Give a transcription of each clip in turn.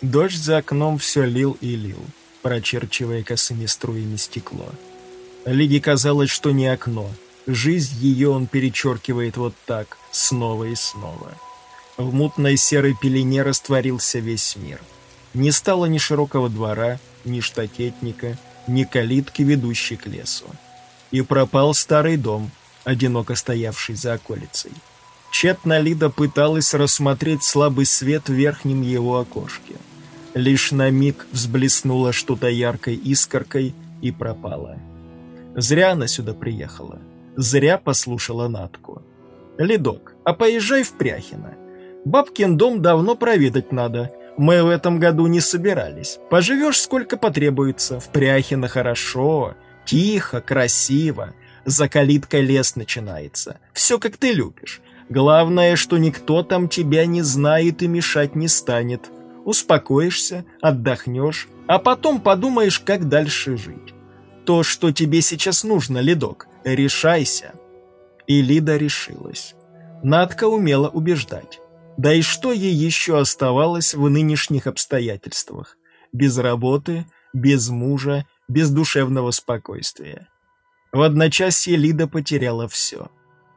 Дождь за окном все лил и лил, прочерчивая косыми струями стекло. Лиге казалось, что не окно. Жизнь ее он перечеркивает вот так, снова и снова. В мутной серой пелене растворился весь мир. Не стало ни широкого двора, ни штакетника, ни калитки, ведущей к лесу. И пропал старый дом, одиноко стоявший за околицей. Тщетно Лида пыталась рассмотреть слабый свет в верхнем его окошке. Лишь на миг взблеснуло что-то яркой искоркой и пропало. Зря она сюда приехала. Зря послушала Натку. «Ледок, а поезжай в Пряхино. Бабкин дом давно проведать надо. Мы в этом году не собирались. Поживешь сколько потребуется. В Пряхино хорошо, тихо, красиво. За калиткой лес начинается. Все как ты любишь. Главное, что никто там тебя не знает и мешать не станет. Успокоишься, отдохнешь, а потом подумаешь, как дальше жить. То, что тебе сейчас нужно, Ледок, решайся. И Лида решилась. Надка умела убеждать. Да и что ей еще оставалось в нынешних обстоятельствах? Без работы, без мужа, без душевного спокойствия. В одночасье Лида потеряла все.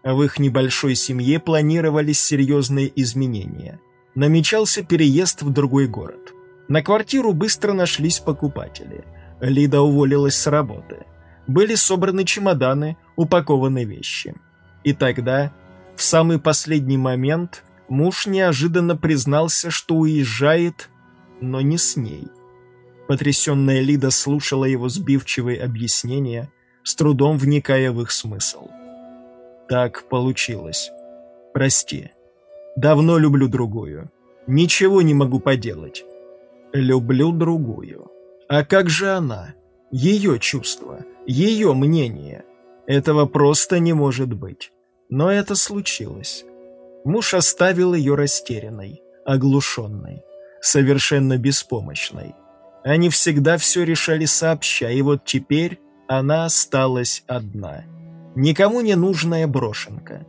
В их небольшой семье планировались серьезные изменения. Намечался переезд в другой город. На квартиру быстро нашлись покупатели. Лида уволилась с работы. Были собраны чемоданы, упакованы вещи. И тогда, в самый последний момент, муж неожиданно признался, что уезжает, но не с ней. Потрясенная Лида слушала его сбивчивые объяснения, с трудом вникая в их смысл. Так получилось. Прости. Давно люблю другую. Ничего не могу поделать. Люблю другую. А как же она? Ее чувства, ее мнение. Этого просто не может быть. Но это случилось. Муж оставил ее растерянной, оглушенной, совершенно беспомощной. Они всегда все решали сообща, и вот теперь она осталась одна никому не нужная брошенка.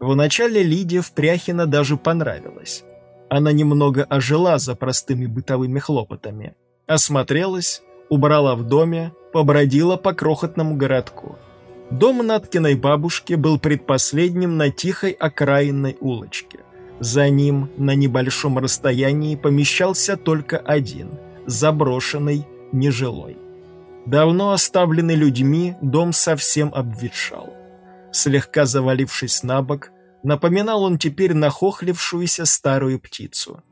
Вначале Лидия Впряхина даже понравилась. Она немного ожила за простыми бытовыми хлопотами. Осмотрелась, убрала в доме, побродила по крохотному городку. Дом Наткиной бабушки был предпоследним на тихой окраинной улочке. За ним на небольшом расстоянии помещался только один, заброшенный, нежилой. Давно оставленный людьми, дом совсем обветшал. Слегка завалившись на бок, напоминал он теперь нахохлившуюся старую птицу.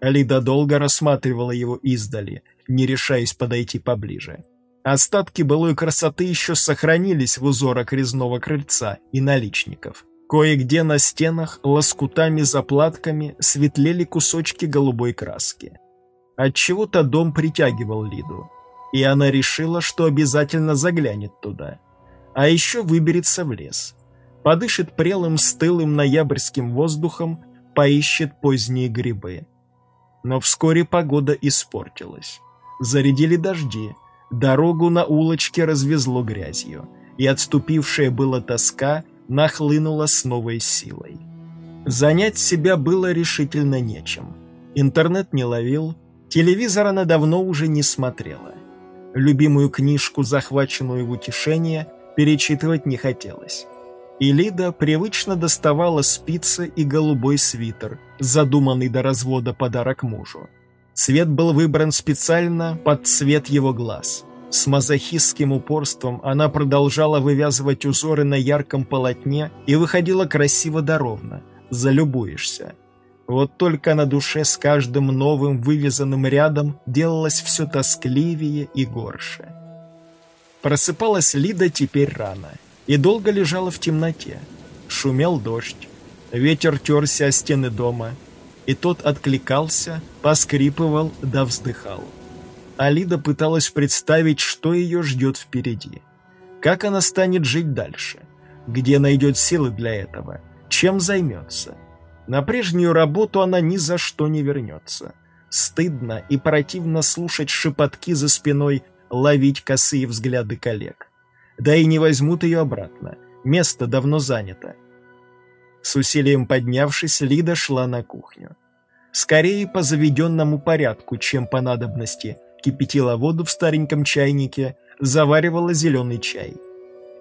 Алида долго рассматривала его издали, не решаясь подойти поближе. Остатки былой красоты еще сохранились в узорах резного крыльца и наличников. Кое-где на стенах лоскутами-заплатками светлели кусочки голубой краски. Отчего-то дом притягивал Лиду и она решила, что обязательно заглянет туда. А еще выберется в лес. Подышит прелым стылым ноябрьским воздухом, поищет поздние грибы. Но вскоре погода испортилась. Зарядили дожди, дорогу на улочке развезло грязью, и отступившая была тоска нахлынула с новой силой. Занять себя было решительно нечем. Интернет не ловил, телевизор она давно уже не смотрела. Любимую книжку, захваченную в утешение, перечитывать не хотелось. И Лида привычно доставала спицы и голубой свитер, задуманный до развода подарок мужу. Цвет был выбран специально под цвет его глаз. С мазохистским упорством она продолжала вывязывать узоры на ярком полотне и выходила красиво да ровно. Залюбуешься. Вот только на душе с каждым новым вывязанным рядом делалось все тоскливее и горше. Просыпалась Лида теперь рано и долго лежала в темноте. Шумел дождь, ветер терся о стены дома, и тот откликался, поскрипывал да вздыхал. А Лида пыталась представить, что ее ждет впереди. Как она станет жить дальше? Где найдет силы для этого? Чем займется? На прежнюю работу она ни за что не вернется. Стыдно и противно слушать шепотки за спиной, ловить косые взгляды коллег. Да и не возьмут ее обратно. Место давно занято. С усилием поднявшись, Лида шла на кухню. скорее по заведенному порядку, чем по надобности, кипятила воду в стареньком чайнике, заваривала зеленый чай.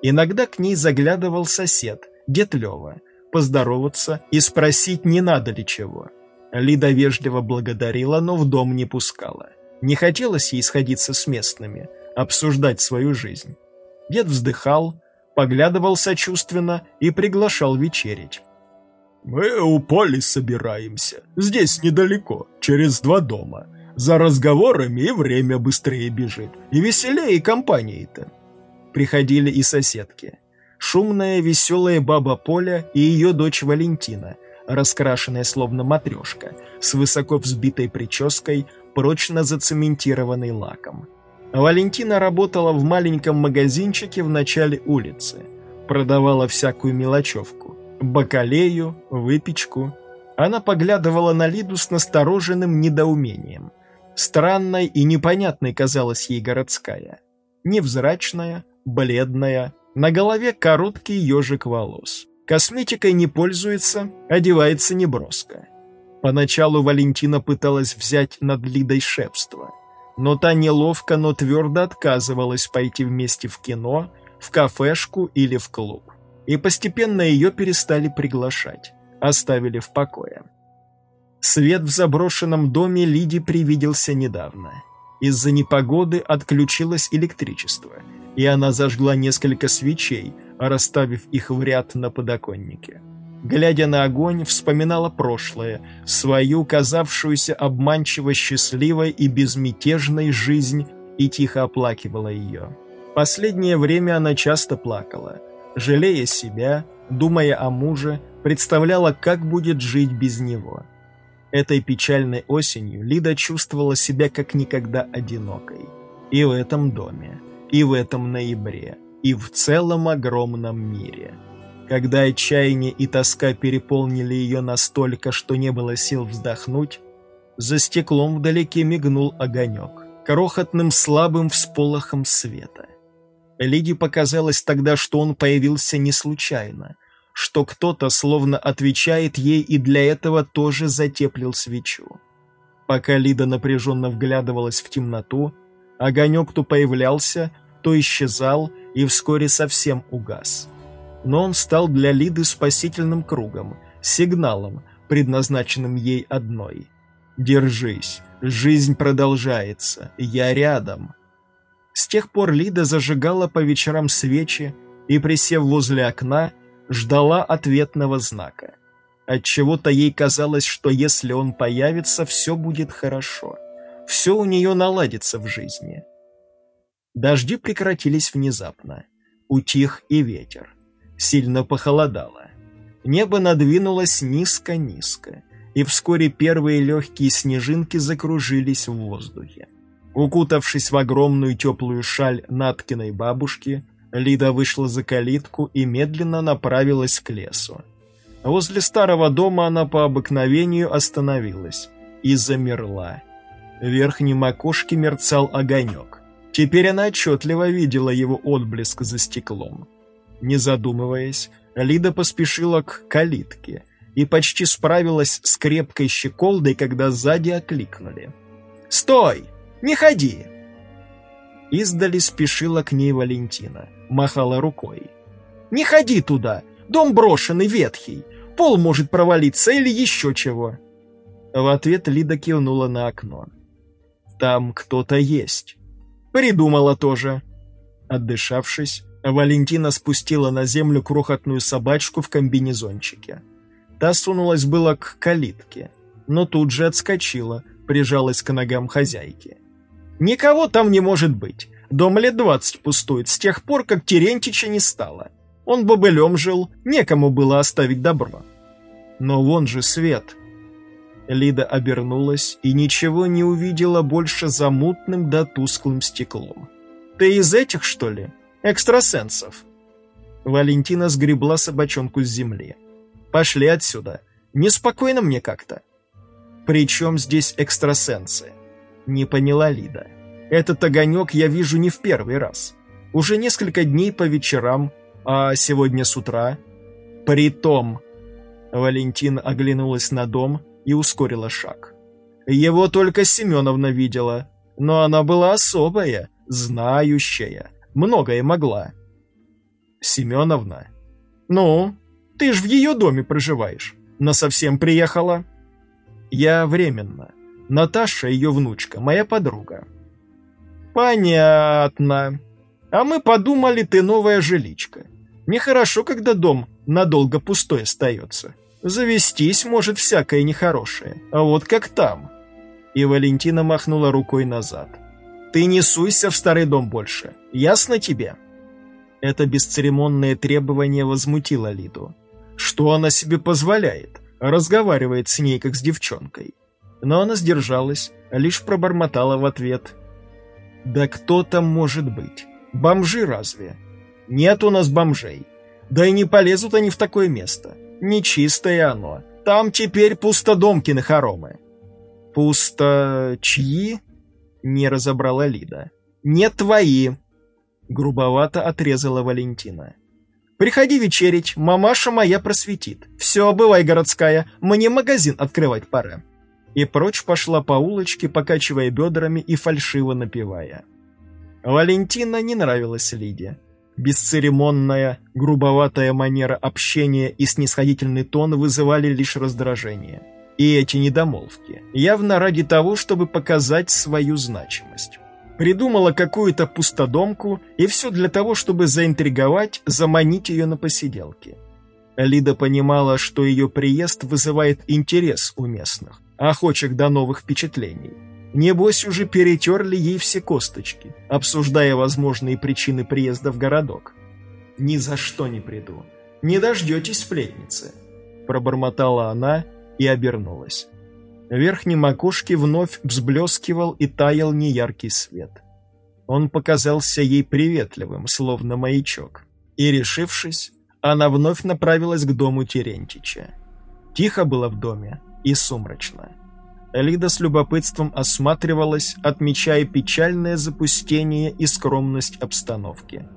Иногда к ней заглядывал сосед, дед Лева, поздороваться и спросить, не надо ли чего. Лида вежливо благодарила, но в дом не пускала. Не хотелось ей сходиться с местными, обсуждать свою жизнь. Дед вздыхал, поглядывал сочувственно и приглашал вечерить. «Мы у Поли собираемся. Здесь недалеко, через два дома. За разговорами и время быстрее бежит. И веселее компании-то». Приходили и соседки. Шумная, веселая баба Поля и ее дочь Валентина, раскрашенная словно матрешка, с высоко взбитой прической, прочно зацементированной лаком. Валентина работала в маленьком магазинчике в начале улицы. Продавала всякую мелочевку. Бакалею, выпечку. Она поглядывала на Лиду с настороженным недоумением. Странной и непонятной казалась ей городская. Невзрачная, бледная, на голове короткий ежик волос. Косметикой не пользуется, одевается неброско. Поначалу Валентина пыталась взять над Лидой шефство – но та неловко, но твердо отказывалась пойти вместе в кино, в кафешку или в клуб. И постепенно ее перестали приглашать, оставили в покое. Свет в заброшенном доме Лиде привиделся недавно. Из-за непогоды отключилось электричество, и она зажгла несколько свечей, расставив их в ряд на подоконнике глядя на огонь, вспоминала прошлое, свою казавшуюся обманчиво счастливой и безмятежной жизнь и тихо оплакивала ее. Последнее время она часто плакала, жалея себя, думая о муже, представляла, как будет жить без него. Этой печальной осенью Лида чувствовала себя как никогда одинокой. И в этом доме, и в этом ноябре, и в целом огромном мире – когда отчаяние и тоска переполнили ее настолько, что не было сил вздохнуть, за стеклом вдалеке мигнул огонек, крохотным слабым всполохом света. Лиде показалось тогда, что он появился не случайно, что кто-то словно отвечает ей и для этого тоже затеплил свечу. Пока Лида напряженно вглядывалась в темноту, огонек то появлялся, то исчезал и вскоре совсем угас но он стал для Лиды спасительным кругом, сигналом, предназначенным ей одной. «Держись, жизнь продолжается, я рядом». С тех пор Лида зажигала по вечерам свечи и, присев возле окна, ждала ответного знака. Отчего-то ей казалось, что если он появится, все будет хорошо. Все у нее наладится в жизни. Дожди прекратились внезапно. Утих и ветер сильно похолодало. Небо надвинулось низко-низко, и вскоре первые легкие снежинки закружились в воздухе. Укутавшись в огромную теплую шаль Наткиной бабушки, Лида вышла за калитку и медленно направилась к лесу. Возле старого дома она по обыкновению остановилась и замерла. В верхнем окошке мерцал огонек. Теперь она отчетливо видела его отблеск за стеклом. Не задумываясь, Лида поспешила к калитке и почти справилась с крепкой щеколдой, когда сзади окликнули. «Стой! Не ходи!» Издали спешила к ней Валентина, махала рукой. «Не ходи туда! Дом брошенный, ветхий! Пол может провалиться или еще чего!» В ответ Лида кивнула на окно. «Там кто-то есть!» «Придумала тоже!» Отдышавшись, Валентина спустила на землю крохотную собачку в комбинезончике. Та сунулась было к калитке, но тут же отскочила, прижалась к ногам хозяйки. «Никого там не может быть. Дом лет двадцать пустует с тех пор, как Терентича не стало. Он бобылем жил, некому было оставить добро. Но вон же свет». Лида обернулась и ничего не увидела больше за мутным да тусклым стеклом. «Ты из этих, что ли?» Экстрасенсов. Валентина сгребла собачонку с земли. Пошли отсюда. Неспокойно мне как-то. Причем здесь экстрасенсы? Не поняла Лида. Этот огонек я вижу не в первый раз. Уже несколько дней по вечерам, а сегодня с утра. Притом... Валентина оглянулась на дом и ускорила шаг. Его только Семеновна видела, но она была особая, знающая, многое могла. Семеновна? Ну, ты ж в ее доме проживаешь. Насовсем приехала? Я временно. Наташа, ее внучка, моя подруга. Понятно. А мы подумали, ты новая жиличка. Нехорошо, когда дом надолго пустой остается. Завестись может всякое нехорошее. А вот как там. И Валентина махнула рукой назад. Ты не суйся в старый дом больше. Ясно тебе? Это бесцеремонное требование возмутило Лиду. Что она себе позволяет? Разговаривает с ней, как с девчонкой. Но она сдержалась, лишь пробормотала в ответ. «Да кто там может быть? Бомжи разве? Нет у нас бомжей. Да и не полезут они в такое место. Нечистое оно. Там теперь пустодомкины хоромы». «Пусто... чьи?» — не разобрала Лида. «Не твои», Грубовато отрезала Валентина. «Приходи вечерить, мамаша моя просветит. Все, бывай, городская, мне магазин открывать пора». И прочь пошла по улочке, покачивая бедрами и фальшиво напевая. Валентина не нравилась Лиде. Бесцеремонная, грубоватая манера общения и снисходительный тон вызывали лишь раздражение. И эти недомолвки, явно ради того, чтобы показать свою значимость. Придумала какую-то пустодомку, и все для того, чтобы заинтриговать, заманить ее на посиделки. Лида понимала, что ее приезд вызывает интерес у местных, охочих до новых впечатлений. Небось, уже перетерли ей все косточки, обсуждая возможные причины приезда в городок. «Ни за что не приду. Не дождетесь сплетницы», — пробормотала она и обернулась. В верхнем окошке вновь взблескивал и таял неяркий свет. Он показался ей приветливым, словно маячок. И, решившись, она вновь направилась к дому Терентича. Тихо было в доме и сумрачно. Лида с любопытством осматривалась, отмечая печальное запустение и скромность обстановки.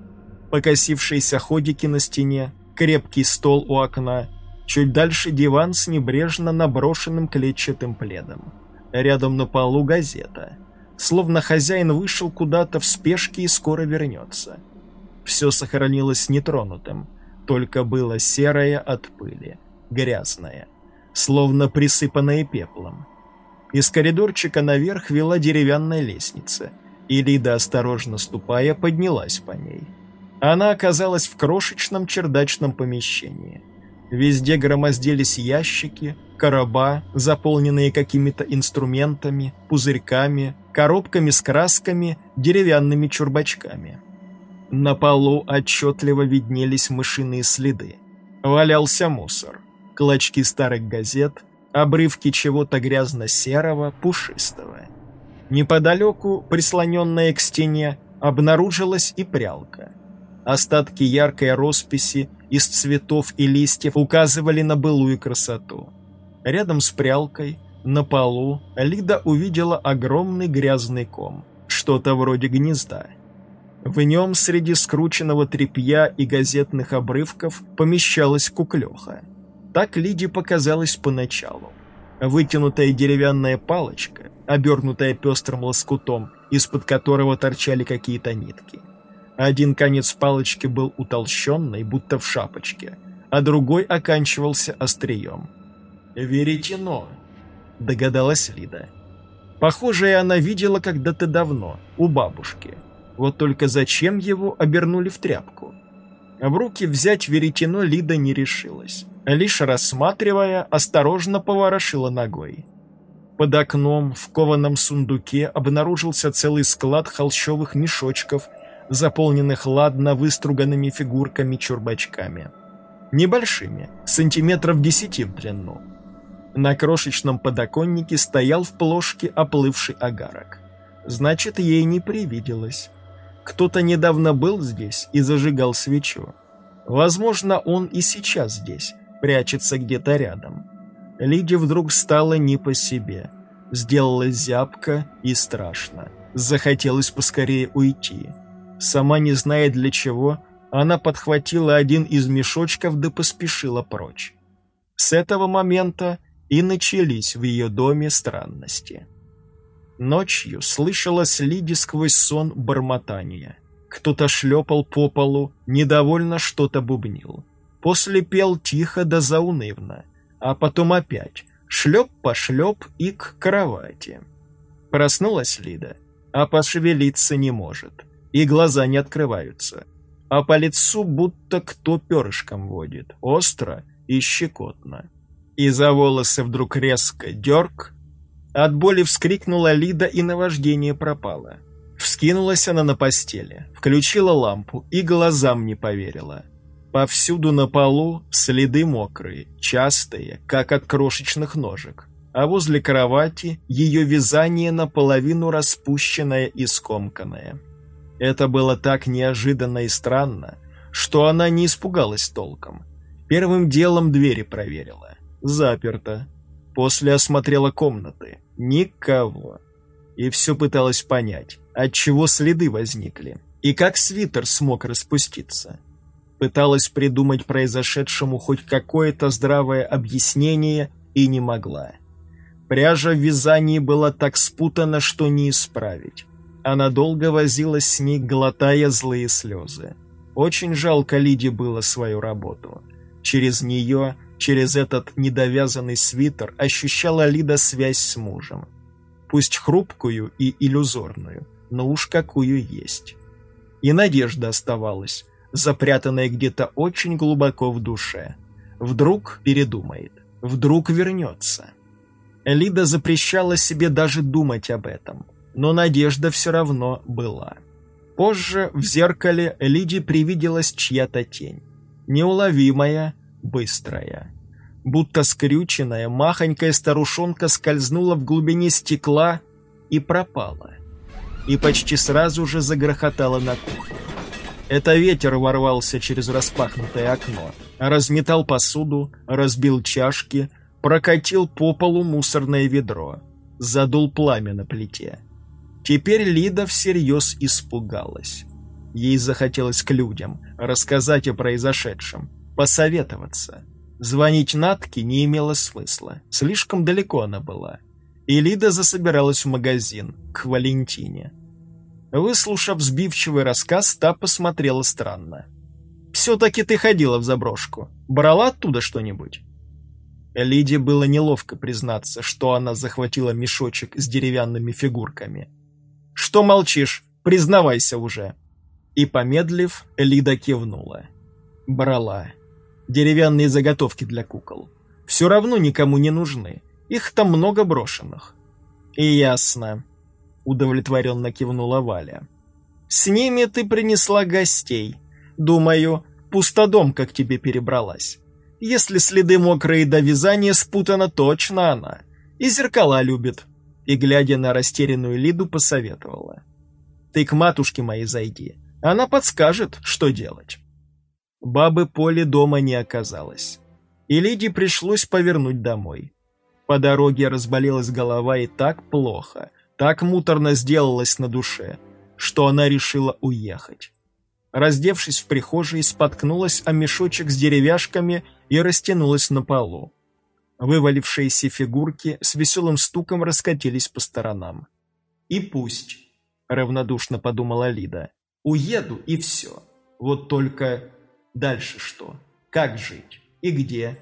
Покосившиеся ходики на стене, крепкий стол у окна Чуть дальше диван с небрежно наброшенным клетчатым пледом. Рядом на полу газета. Словно хозяин вышел куда-то в спешке и скоро вернется. Все сохранилось нетронутым, только было серое от пыли, грязное, словно присыпанное пеплом. Из коридорчика наверх вела деревянная лестница, и Лида, осторожно ступая, поднялась по ней. Она оказалась в крошечном чердачном помещении – Везде громоздились ящики, короба, заполненные какими-то инструментами, пузырьками, коробками с красками, деревянными чурбачками. На полу отчетливо виднелись мышиные следы. Валялся мусор, клочки старых газет, обрывки чего-то грязно-серого, пушистого. Неподалеку, прислоненная к стене, обнаружилась и прялка. Остатки яркой росписи из цветов и листьев указывали на былую красоту. Рядом с прялкой, на полу, Лида увидела огромный грязный ком, что-то вроде гнезда. В нем среди скрученного тряпья и газетных обрывков помещалась куклеха. Так Лиде показалось поначалу. Вытянутая деревянная палочка, обернутая пестрым лоскутом, из-под которого торчали какие-то нитки. Один конец палочки был утолщенный, будто в шапочке, а другой оканчивался острием. «Веретено», — догадалась Лида. Похожее она видела когда-то давно, у бабушки. Вот только зачем его обернули в тряпку? В руки взять веретено Лида не решилась. Лишь рассматривая, осторожно поворошила ногой. Под окном в кованом сундуке обнаружился целый склад холщовых мешочков заполненных ладно выструганными фигурками-чурбачками. Небольшими, сантиметров десяти в длину. На крошечном подоконнике стоял в плошке оплывший агарок. Значит, ей не привиделось. Кто-то недавно был здесь и зажигал свечу. Возможно, он и сейчас здесь, прячется где-то рядом. Лиде вдруг стало не по себе. Сделалось зябко и страшно. Захотелось поскорее уйти. Сама не зная для чего, она подхватила один из мешочков да поспешила прочь. С этого момента И начались в ее доме странности. Ночью слышалось Лиде сквозь сон бормотание. Кто-то шлепал по полу, недовольно что-то бубнил. После пел тихо да заунывно, а потом опять шлеп-пошлеп и к кровати. Проснулась Лида, а пошевелиться не может, и глаза не открываются, а по лицу будто кто перышком водит, остро и щекотно. И за волосы вдруг резко дерг, от боли вскрикнула Лида, и наваждение пропало. Вскинулась она на постели, включила лампу и глазам не поверила. Повсюду на полу следы мокрые, частые, как от крошечных ножек, а возле кровати ее вязание наполовину распущенное и скомканное. Это было так неожиданно и странно, что она не испугалась толком. Первым делом двери проверила. Заперто. После осмотрела комнаты. Никого. И все пыталась понять, от чего следы возникли, и как свитер смог распуститься. Пыталась придумать произошедшему хоть какое-то здравое объяснение и не могла. Пряжа в вязании была так спутана, что не исправить. Она долго возилась с ней, глотая злые слезы. Очень жалко Лиде было свою работу. Через нее Через этот недовязанный свитер ощущала Лида связь с мужем. Пусть хрупкую и иллюзорную, но уж какую есть. И надежда оставалась, запрятанная где-то очень глубоко в душе. Вдруг передумает, вдруг вернется. Лида запрещала себе даже думать об этом, но надежда все равно была. Позже в зеркале Лиде привиделась чья-то тень. Неуловимая, быстрая. Будто скрюченная, махонькая старушонка скользнула в глубине стекла и пропала. И почти сразу же загрохотала на кухне. Это ветер ворвался через распахнутое окно, разметал посуду, разбил чашки, прокатил по полу мусорное ведро, задул пламя на плите. Теперь Лида всерьез испугалась. Ей захотелось к людям рассказать о произошедшем, посоветоваться. Звонить Натке не имело смысла, слишком далеко она была. И Лида засобиралась в магазин, к Валентине. Выслушав сбивчивый рассказ, та посмотрела странно. «Все-таки ты ходила в заброшку. Брала оттуда что-нибудь?» Лиде было неловко признаться, что она захватила мешочек с деревянными фигурками. «Что молчишь? Признавайся уже!» И, помедлив, Лида кивнула. «Брала деревянные заготовки для кукол. Все равно никому не нужны. Их там много брошенных. И ясно. Удовлетворенно кивнула Валя. С ними ты принесла гостей. Думаю, пустодомка к тебе перебралась. Если следы мокрые до вязания спутана, точно она. И зеркала любит. И, глядя на растерянную Лиду, посоветовала. Ты к матушке моей зайди. Она подскажет, что делать. Бабы Поли дома не оказалось. И Лиде пришлось повернуть домой. По дороге разболелась голова и так плохо, так муторно сделалось на душе, что она решила уехать. Раздевшись в прихожей, споткнулась о мешочек с деревяшками и растянулась на полу. Вывалившиеся фигурки с веселым стуком раскатились по сторонам. «И пусть», — равнодушно подумала Лида, — «уеду и все. Вот только Дальше что? Как жить? И где?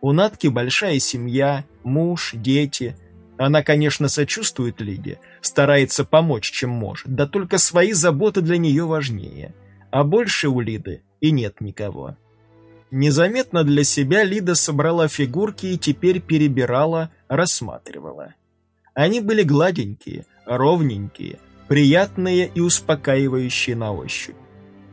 У Натки большая семья, муж, дети. Она, конечно, сочувствует Лиде, старается помочь, чем может, да только свои заботы для нее важнее. А больше у Лиды и нет никого. Незаметно для себя Лида собрала фигурки и теперь перебирала, рассматривала. Они были гладенькие, ровненькие, приятные и успокаивающие на ощупь.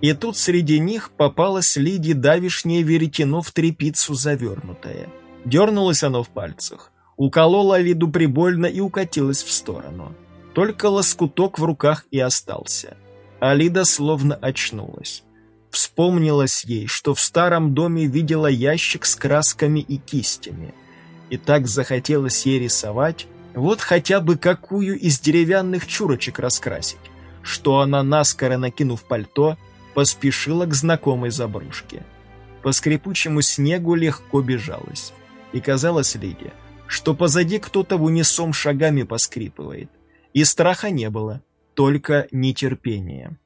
И тут среди них попалось Лиде давишнее веретено в трепицу завернутое. Дернулось оно в пальцах, укололо Лиду прибольно и укатилось в сторону. Только лоскуток в руках и остался. А Лида словно очнулась. Вспомнилось ей, что в старом доме видела ящик с красками и кистями. И так захотелось ей рисовать, вот хотя бы какую из деревянных чурочек раскрасить, что она, наскоро накинув пальто, поспешила к знакомой заброшке. По скрипучему снегу легко бежалась. И казалось Лиде, что позади кто-то в унисон шагами поскрипывает. И страха не было, только нетерпение.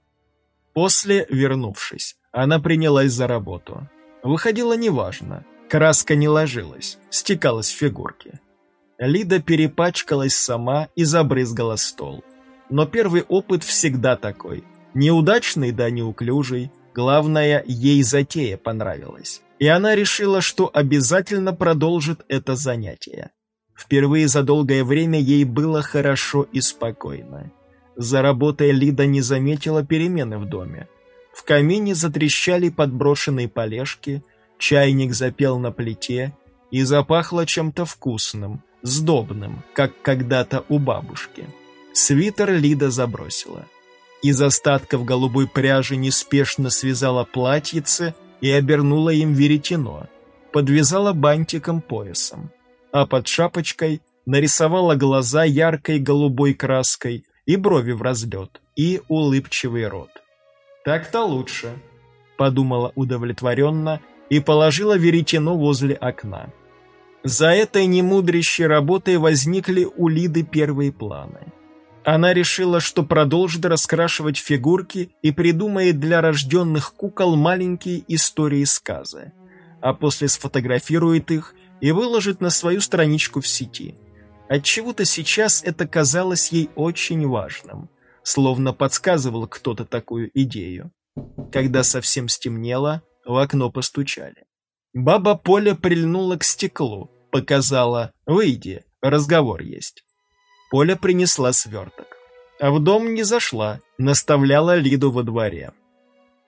После, вернувшись, она принялась за работу. Выходило неважно, краска не ложилась, стекалась в фигурки. Лида перепачкалась сама и забрызгала стол. Но первый опыт всегда такой. Неудачный да неуклюжий. Главное, ей затея понравилась. И она решила, что обязательно продолжит это занятие. Впервые за долгое время ей было хорошо и спокойно. За работой Лида не заметила перемены в доме. В камине затрещали подброшенные полежки, чайник запел на плите и запахло чем-то вкусным, сдобным, как когда-то у бабушки. Свитер Лида забросила. Из остатков голубой пряжи неспешно связала платьице и обернула им веретено, подвязала бантиком поясом, а под шапочкой нарисовала глаза яркой голубой краской и брови в разлет, и улыбчивый рот. «Так-то лучше», — подумала удовлетворенно и положила веретено возле окна. За этой немудрящей работой возникли у Лиды первые планы. Она решила, что продолжит раскрашивать фигурки и придумает для рожденных кукол маленькие истории-сказы, а после сфотографирует их и выложит на свою страничку в сети. Отчего-то сейчас это казалось ей очень важным, словно подсказывал кто-то такую идею. Когда совсем стемнело, в окно постучали. Баба Поля прильнула к стеклу, показала «Выйди, разговор есть». Поля принесла сверток. А в дом не зашла, наставляла Лиду во дворе.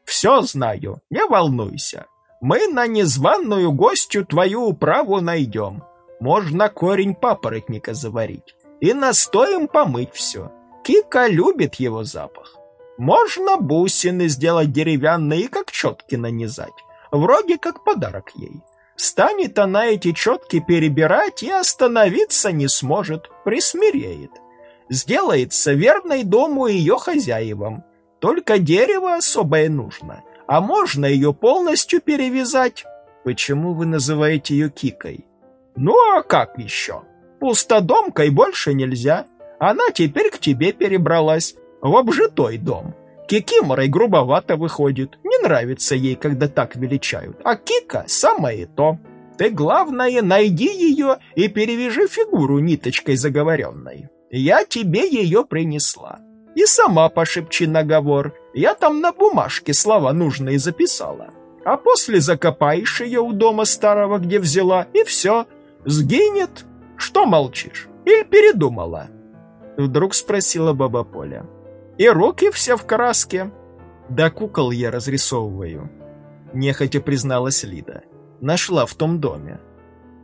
«Все знаю, не волнуйся. Мы на незваную гостью твою управу найдем. Можно корень папоротника заварить и настоем помыть все. Кика любит его запах. Можно бусины сделать деревянные как четки нанизать вроде как подарок ей. Станет она эти четки перебирать и остановиться не сможет, присмиреет. Сделается верной дому ее хозяевам. Только дерево особое нужно, а можно ее полностью перевязать. Почему вы называете ее Кикой? Ну а как еще? Пустодомкой больше нельзя. Она теперь к тебе перебралась, в обжитой дом. Кикиморой грубовато выходит. Не нравится ей, когда так величают. А Кика самое то. Ты, главное, найди ее и перевяжи фигуру ниточкой заговоренной. Я тебе ее принесла. И сама пошепчи наговор. Я там на бумажке слова нужные записала. А после закопаешь ее у дома старого, где взяла, и все. Сгинет. Что молчишь? Или передумала?» Вдруг спросила баба Поля. И руки все в краске. Да кукол я разрисовываю. Нехотя призналась Лида. Нашла в том доме.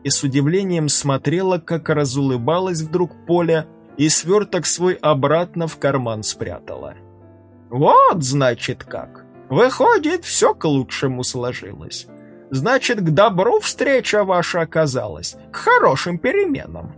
И с удивлением смотрела, как разулыбалась вдруг Поля и сверток свой обратно в карман спрятала. Вот, значит, как. Выходит, все к лучшему сложилось. Значит, к добру встреча ваша оказалась, к хорошим переменам.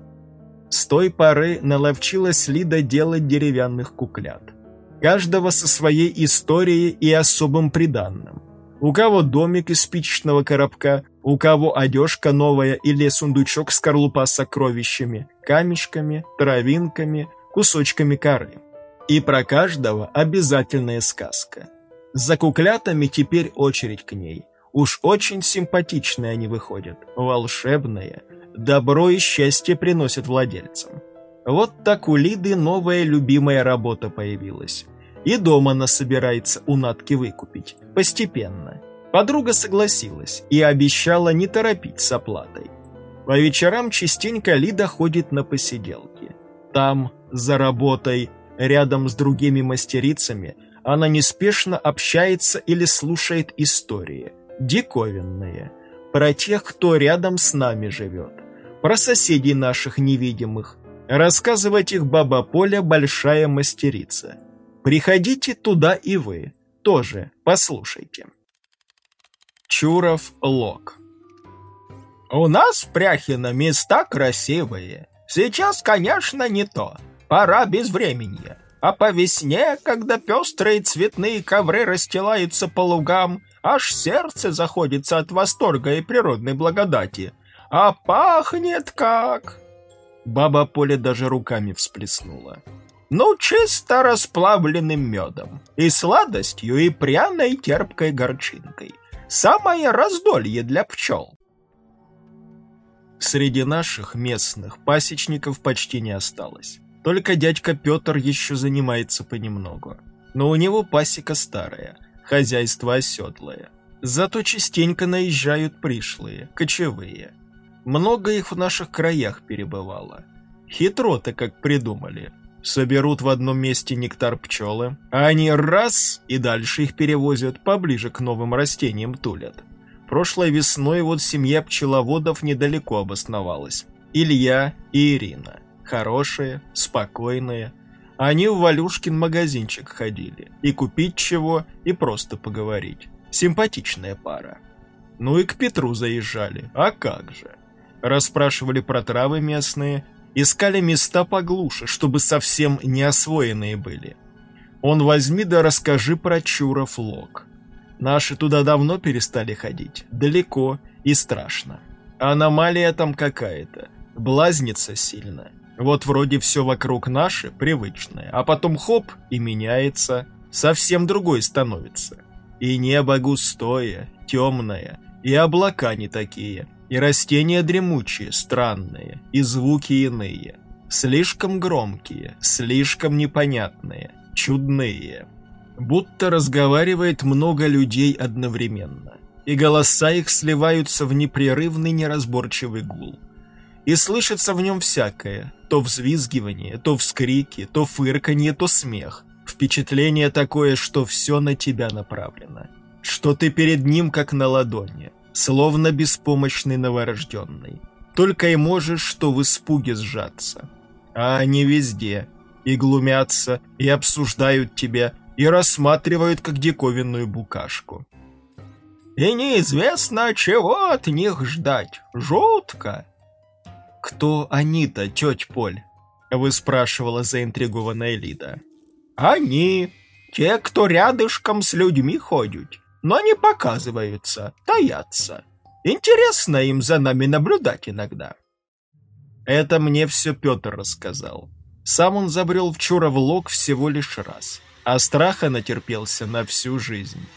С той поры наловчилась Лида делать деревянных куклят каждого со своей историей и особым приданным. У кого домик из спичечного коробка, у кого одежка новая или сундучок скорлупа с сокровищами, камешками, травинками, кусочками коры. И про каждого обязательная сказка. За куклятами теперь очередь к ней. Уж очень симпатичные они выходят, волшебные. Добро и счастье приносят владельцам. Вот так у Лиды новая любимая работа появилась. И дома она собирается у Натки выкупить. Постепенно. Подруга согласилась и обещала не торопить с оплатой. По вечерам частенько Лида ходит на посиделки. Там, за работой, рядом с другими мастерицами, она неспешно общается или слушает истории, диковинные, про тех, кто рядом с нами живет, про соседей наших невидимых, Рассказывать их баба Поля большая мастерица. Приходите туда и вы, тоже послушайте. Чуров Лог У нас в Пряхино места красивые. Сейчас, конечно, не то. Пора безвременья. А по весне, когда пестрые цветные ковры расстилаются по лугам, аж сердце заходится от восторга и природной благодати. А пахнет как!» Баба Поля даже руками всплеснула. «Ну, чисто расплавленным медом, и сладостью, и пряной терпкой горчинкой. Самое раздолье для пчел». Среди наших местных пасечников почти не осталось. Только дядька Петр еще занимается понемногу. Но у него пасека старая, хозяйство оседлое. Зато частенько наезжают пришлые, кочевые. Много их в наших краях перебывало. Хитро-то как придумали. Соберут в одном месте нектар пчелы, а они раз и дальше их перевозят, поближе к новым растениям тулят. Прошлой весной вот семья пчеловодов недалеко обосновалась. Илья и Ирина. Хорошие, спокойные. Они в Валюшкин магазинчик ходили. И купить чего, и просто поговорить. Симпатичная пара. Ну и к Петру заезжали, а как же. Расспрашивали про травы местные, искали места поглуше, чтобы совсем не освоенные были. Он возьми да расскажи про Чуров лог. Наши туда давно перестали ходить, далеко и страшно. Аномалия там какая-то, блазнится сильно. Вот вроде все вокруг наше, привычное, а потом хоп, и меняется, совсем другой становится. И небо густое, темное, и облака не такие, и растения дремучие, странные, и звуки иные. Слишком громкие, слишком непонятные, чудные будто разговаривает много людей одновременно, и голоса их сливаются в непрерывный неразборчивый гул. И слышится в нем всякое, то взвизгивание, то вскрики, то фырканье, то смех. Впечатление такое, что все на тебя направлено, что ты перед ним как на ладони, словно беспомощный новорожденный. Только и можешь, что в испуге сжаться. А они везде, и глумятся, и обсуждают тебя, и рассматривают как диковинную букашку. И неизвестно, чего от них ждать. Жутко. «Кто они-то, тетя Поль?» — вы спрашивала заинтригованная Лида. «Они, те, кто рядышком с людьми ходят, но не показываются, таятся. Интересно им за нами наблюдать иногда». Это мне все Петр рассказал. Сам он забрел в Чуров лог всего лишь раз а страха натерпелся на всю жизнь.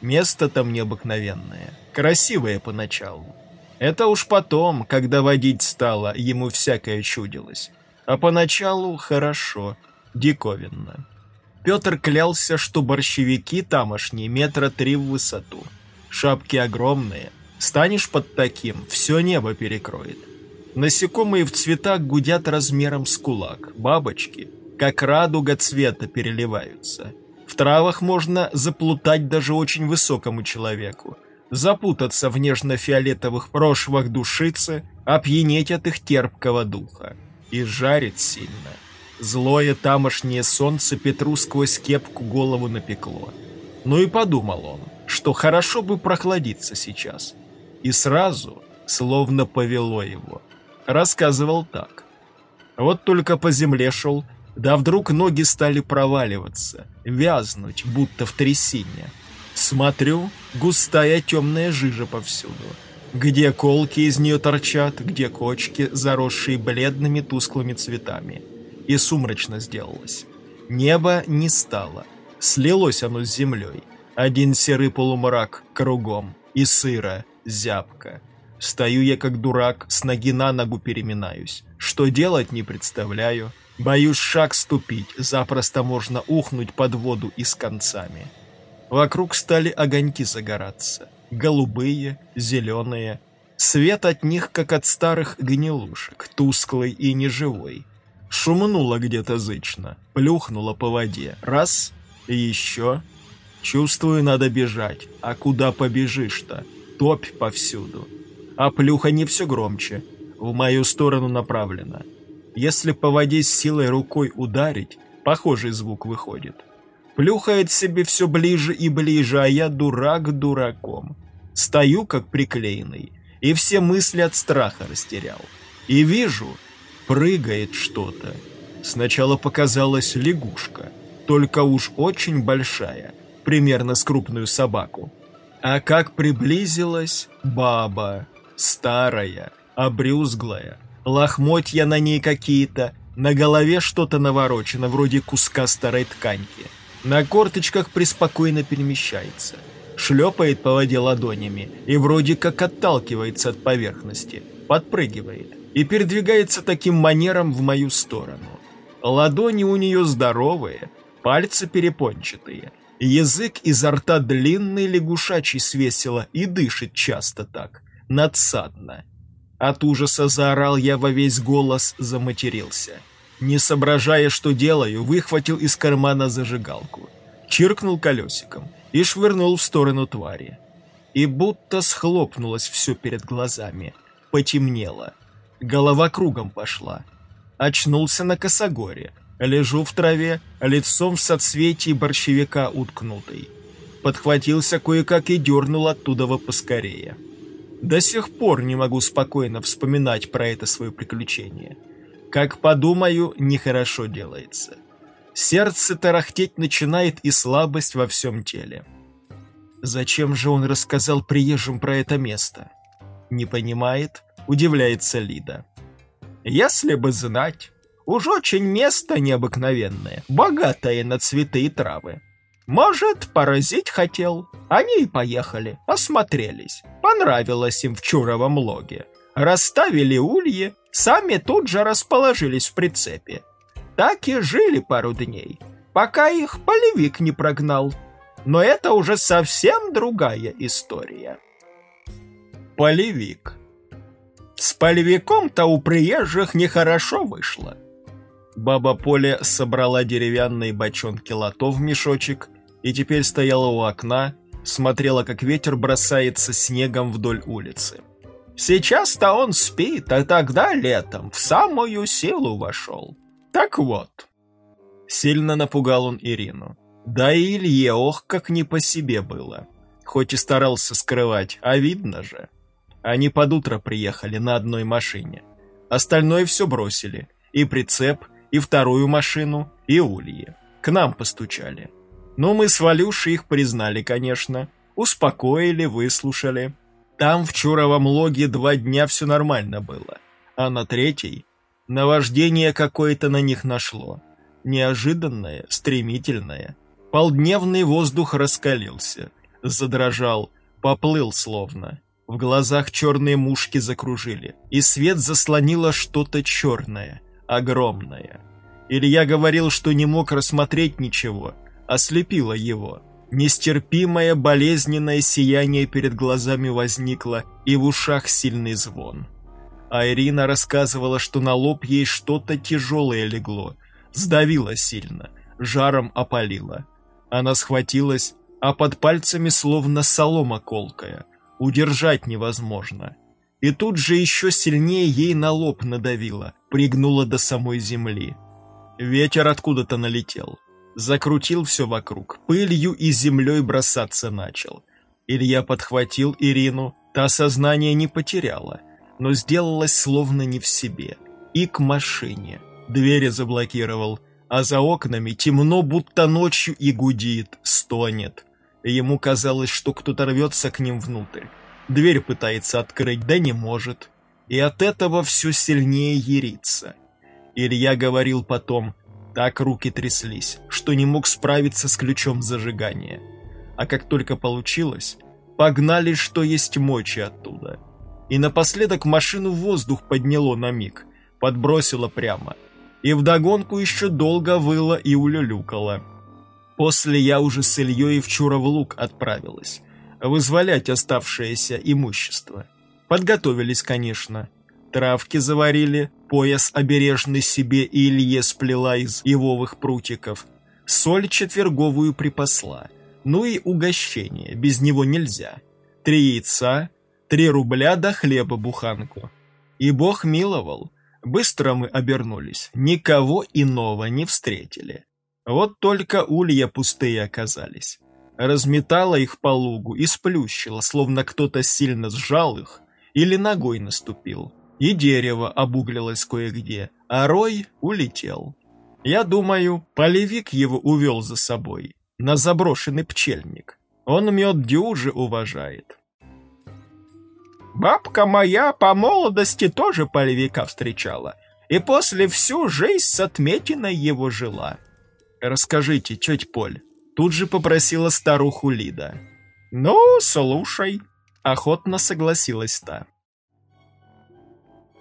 Место там необыкновенное, красивое поначалу. Это уж потом, когда водить стало, ему всякое чудилось. А поначалу хорошо, диковинно. Петр клялся, что борщевики тамошние метра три в высоту. Шапки огромные. Станешь под таким, все небо перекроет. Насекомые в цветах гудят размером с кулак. Бабочки как радуга цвета переливаются. В травах можно заплутать даже очень высокому человеку, запутаться в нежно-фиолетовых прошвах душицы, опьянеть от их терпкого духа. И жарит сильно. Злое тамошнее солнце Петру сквозь кепку голову напекло. Ну и подумал он, что хорошо бы прохладиться сейчас. И сразу, словно повело его, рассказывал так. Вот только по земле шел, да вдруг ноги стали проваливаться, вязнуть, будто в трясине. Смотрю, густая темная жижа повсюду. Где колки из нее торчат, где кочки, заросшие бледными тусклыми цветами. И сумрачно сделалось. Небо не стало. Слилось оно с землей. Один серый полумрак кругом. И сыро, зябко. Стою я как дурак, с ноги на ногу переминаюсь. Что делать не представляю. Боюсь шаг ступить, запросто можно ухнуть под воду и с концами. Вокруг стали огоньки загораться. Голубые, зеленые. Свет от них, как от старых гнилушек, тусклый и неживой. Шумнуло где-то зычно, плюхнуло по воде. Раз, и еще. Чувствую, надо бежать. А куда побежишь-то? Топь повсюду. А плюха не все громче. В мою сторону направлена. Если по воде с силой рукой ударить, похожий звук выходит. Плюхает себе все ближе и ближе, а я дурак дураком. Стою как приклеенный, и все мысли от страха растерял. И вижу, прыгает что-то. Сначала показалась лягушка, только уж очень большая, примерно с крупную собаку. А как приблизилась баба, старая, обрюзглая, лохмотья на ней какие-то, на голове что-то наворочено, вроде куска старой тканьки. На корточках преспокойно перемещается. Шлепает по воде ладонями и вроде как отталкивается от поверхности, подпрыгивает и передвигается таким манером в мою сторону. Ладони у нее здоровые, пальцы перепончатые, язык изо рта длинный лягушачий свесила и дышит часто так, надсадно. От ужаса заорал я во весь голос, заматерился. Не соображая, что делаю, выхватил из кармана зажигалку, чиркнул колесиком и швырнул в сторону твари. И будто схлопнулось все перед глазами, потемнело. Голова кругом пошла. Очнулся на косогоре, лежу в траве, лицом в соцветии борщевика уткнутый. Подхватился кое-как и дернул оттуда поскорее. До сих пор не могу спокойно вспоминать про это свое приключение. Как подумаю, нехорошо делается. Сердце тарахтеть начинает и слабость во всем теле. Зачем же он рассказал приезжим про это место? Не понимает, удивляется Лида. Если бы знать, уж очень место необыкновенное, богатое на цветы и травы. Может, поразить хотел. Они и поехали, осмотрелись. Понравилось им в Чуровом логе. Расставили ульи, сами тут же расположились в прицепе. Так и жили пару дней, пока их полевик не прогнал. Но это уже совсем другая история. Полевик. С полевиком-то у приезжих нехорошо вышло. Баба Поля собрала деревянные бочонки лото в мешочек и теперь стояла у окна, смотрела, как ветер бросается снегом вдоль улицы. Сейчас-то он спит, а тогда летом в самую силу вошел. Так вот. Сильно напугал он Ирину. Да и Илье, ох, как не по себе было. Хоть и старался скрывать, а видно же. Они под утро приехали на одной машине. Остальное все бросили. И прицеп, и вторую машину, и ульи. К нам постучали. Но мы с Валюшей их признали, конечно. Успокоили, выслушали. Там в Чуровом логе два дня все нормально было. А на третий наваждение какое-то на них нашло. Неожиданное, стремительное. Полдневный воздух раскалился, задрожал, поплыл словно. В глазах черные мушки закружили, и свет заслонило что-то черное, огромное. Илья говорил, что не мог рассмотреть ничего, ослепило его. Нестерпимое болезненное сияние перед глазами возникло, и в ушах сильный звон. А Ирина рассказывала, что на лоб ей что-то тяжелое легло, сдавило сильно, жаром опалило. Она схватилась, а под пальцами словно солома колкая, удержать невозможно. И тут же еще сильнее ей на лоб надавило, пригнуло до самой земли. Ветер откуда-то налетел, закрутил все вокруг, пылью и землей бросаться начал. Илья подхватил Ирину, та сознание не потеряла, но сделалась словно не в себе. И к машине. Двери заблокировал, а за окнами темно, будто ночью и гудит, стонет. Ему казалось, что кто-то рвется к ним внутрь. Дверь пытается открыть, да не может. И от этого все сильнее ерится. Илья говорил потом, так руки тряслись, что не мог справиться с ключом зажигания. А как только получилось, погнали, что есть мочи оттуда. И напоследок машину в воздух подняло на миг, подбросило прямо. И вдогонку еще долго выла и улюлюкала. После я уже с Ильей в Чуров луг отправилась, вызволять оставшееся имущество. Подготовились, конечно. Травки заварили, пояс обережный себе и Илье сплела из ивовых прутиков. Соль четверговую припасла. Ну и угощение, без него нельзя. Три яйца, три рубля до хлеба буханку. И бог миловал. Быстро мы обернулись, никого иного не встретили. Вот только улья пустые оказались. Разметала их по лугу и сплющила, словно кто-то сильно сжал их или ногой наступил и дерево обуглилось кое-где, а рой улетел. Я думаю, полевик его увел за собой, на заброшенный пчельник. Он мед дюжи уважает. Бабка моя по молодости тоже полевика встречала, и после всю жизнь с отметиной его жила. Расскажите, тетя Поль, тут же попросила старуху Лида. Ну, слушай, охотно согласилась та.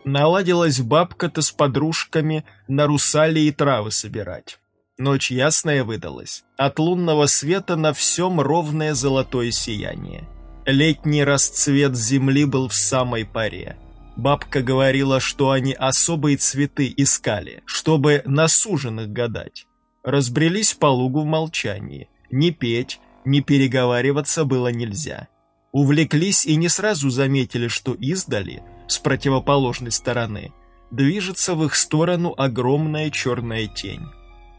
Наладилась бабка-то с подружками на русали и травы собирать. Ночь ясная выдалась. От лунного света на всем ровное золотое сияние. Летний расцвет земли был в самой паре. Бабка говорила, что они особые цветы искали, чтобы на суженых гадать. Разбрелись по лугу в молчании. Ни петь, ни переговариваться было нельзя. Увлеклись и не сразу заметили, что издали, с противоположной стороны, движется в их сторону огромная черная тень.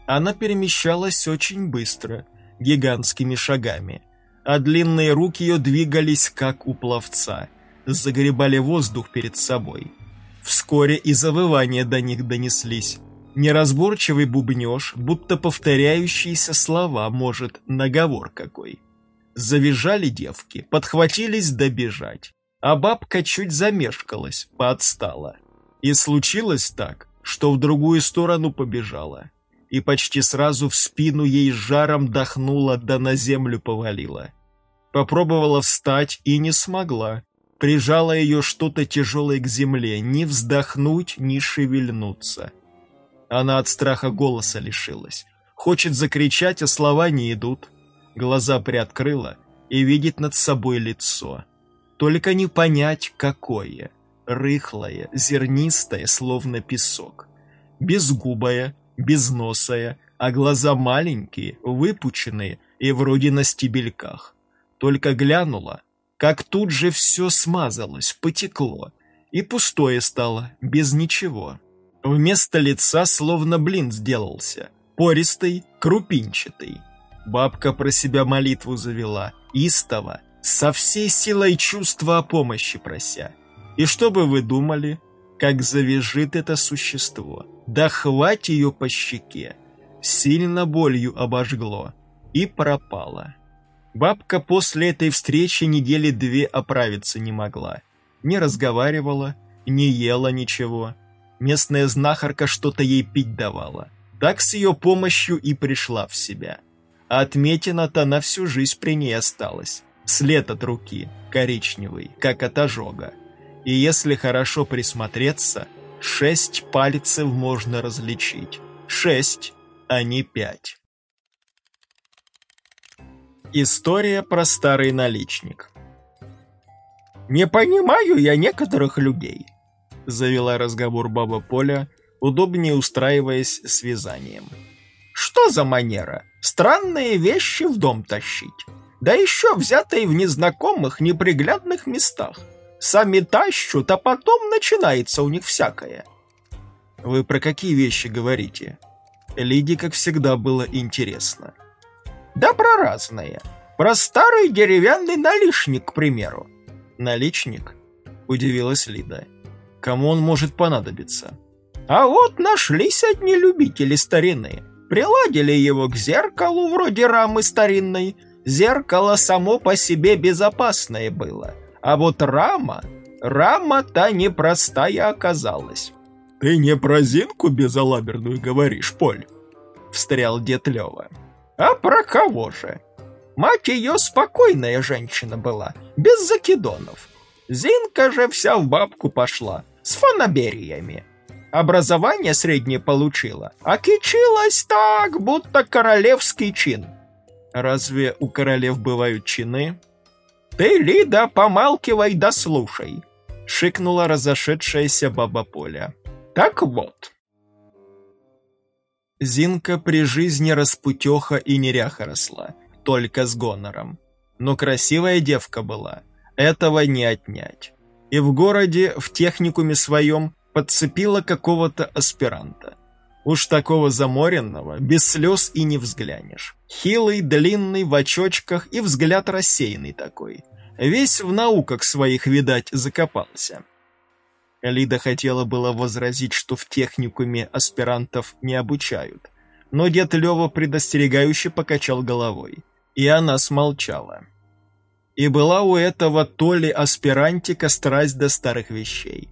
Она перемещалась очень быстро, гигантскими шагами – а длинные руки ее двигались, как у пловца, загребали воздух перед собой. Вскоре и завывания до них донеслись. Неразборчивый бубнеж, будто повторяющиеся слова, может, наговор какой. Завизжали девки, подхватились добежать, а бабка чуть замешкалась, поотстала. И случилось так, что в другую сторону побежала и почти сразу в спину ей жаром дохнуло да на землю повалило. Попробовала встать и не смогла. Прижала ее что-то тяжелое к земле, ни вздохнуть, ни шевельнуться. Она от страха голоса лишилась. Хочет закричать, а слова не идут. Глаза приоткрыла и видит над собой лицо. Только не понять, какое. Рыхлое, зернистое, словно песок. Безгубое, безносая, а глаза маленькие, выпученные и вроде на стебельках. Только глянула, как тут же все смазалось, потекло, и пустое стало, без ничего. Вместо лица словно блин сделался, пористый, крупинчатый. Бабка про себя молитву завела, истово, со всей силой чувства о помощи прося. И что бы вы думали, как завяжет это существо? Да хвать ее по щеке. Сильно болью обожгло. И пропала. Бабка после этой встречи недели две оправиться не могла. Не разговаривала, не ела ничего. Местная знахарка что-то ей пить давала. Так с ее помощью и пришла в себя. А отметина-то на всю жизнь при ней осталась. След от руки, коричневый, как от ожога. И если хорошо присмотреться – Шесть пальцев можно различить. Шесть, а не пять. История про старый наличник. «Не понимаю я некоторых людей», — завела разговор баба Поля, удобнее устраиваясь с вязанием. «Что за манера? Странные вещи в дом тащить. Да еще взятые в незнакомых, неприглядных местах. Сами тащут, а потом начинается у них всякое. Вы про какие вещи говорите? Лиде, как всегда, было интересно. Да про разное. Про старый деревянный наличник, к примеру. Наличник? Удивилась Лида. Кому он может понадобиться? А вот нашлись одни любители старины. Приладили его к зеркалу вроде рамы старинной. Зеркало само по себе безопасное было. А вот рама, рама-то непростая оказалась. «Ты не про Зинку безалаберную говоришь, Поль?» — встрял дед Лёва. «А про кого же? Мать ее спокойная женщина была, без закидонов. Зинка же вся в бабку пошла, с фанабериями. Образование среднее получила, а кичилась так, будто королевский чин. Разве у королев бывают чины?» «Ты, Лида, помалкивай да слушай!» — шикнула разошедшаяся баба Поля. «Так вот!» Зинка при жизни распутеха и неряха росла, только с гонором. Но красивая девка была, этого не отнять. И в городе, в техникуме своем, подцепила какого-то аспиранта. Уж такого заморенного, без слез и не взглянешь. Хилый, длинный, в очочках и взгляд рассеянный такой. Весь в науках своих, видать, закопался. Лида хотела было возразить, что в техникуме аспирантов не обучают. Но дед Лёва предостерегающе покачал головой. И она смолчала. И была у этого то ли аспирантика страсть до старых вещей.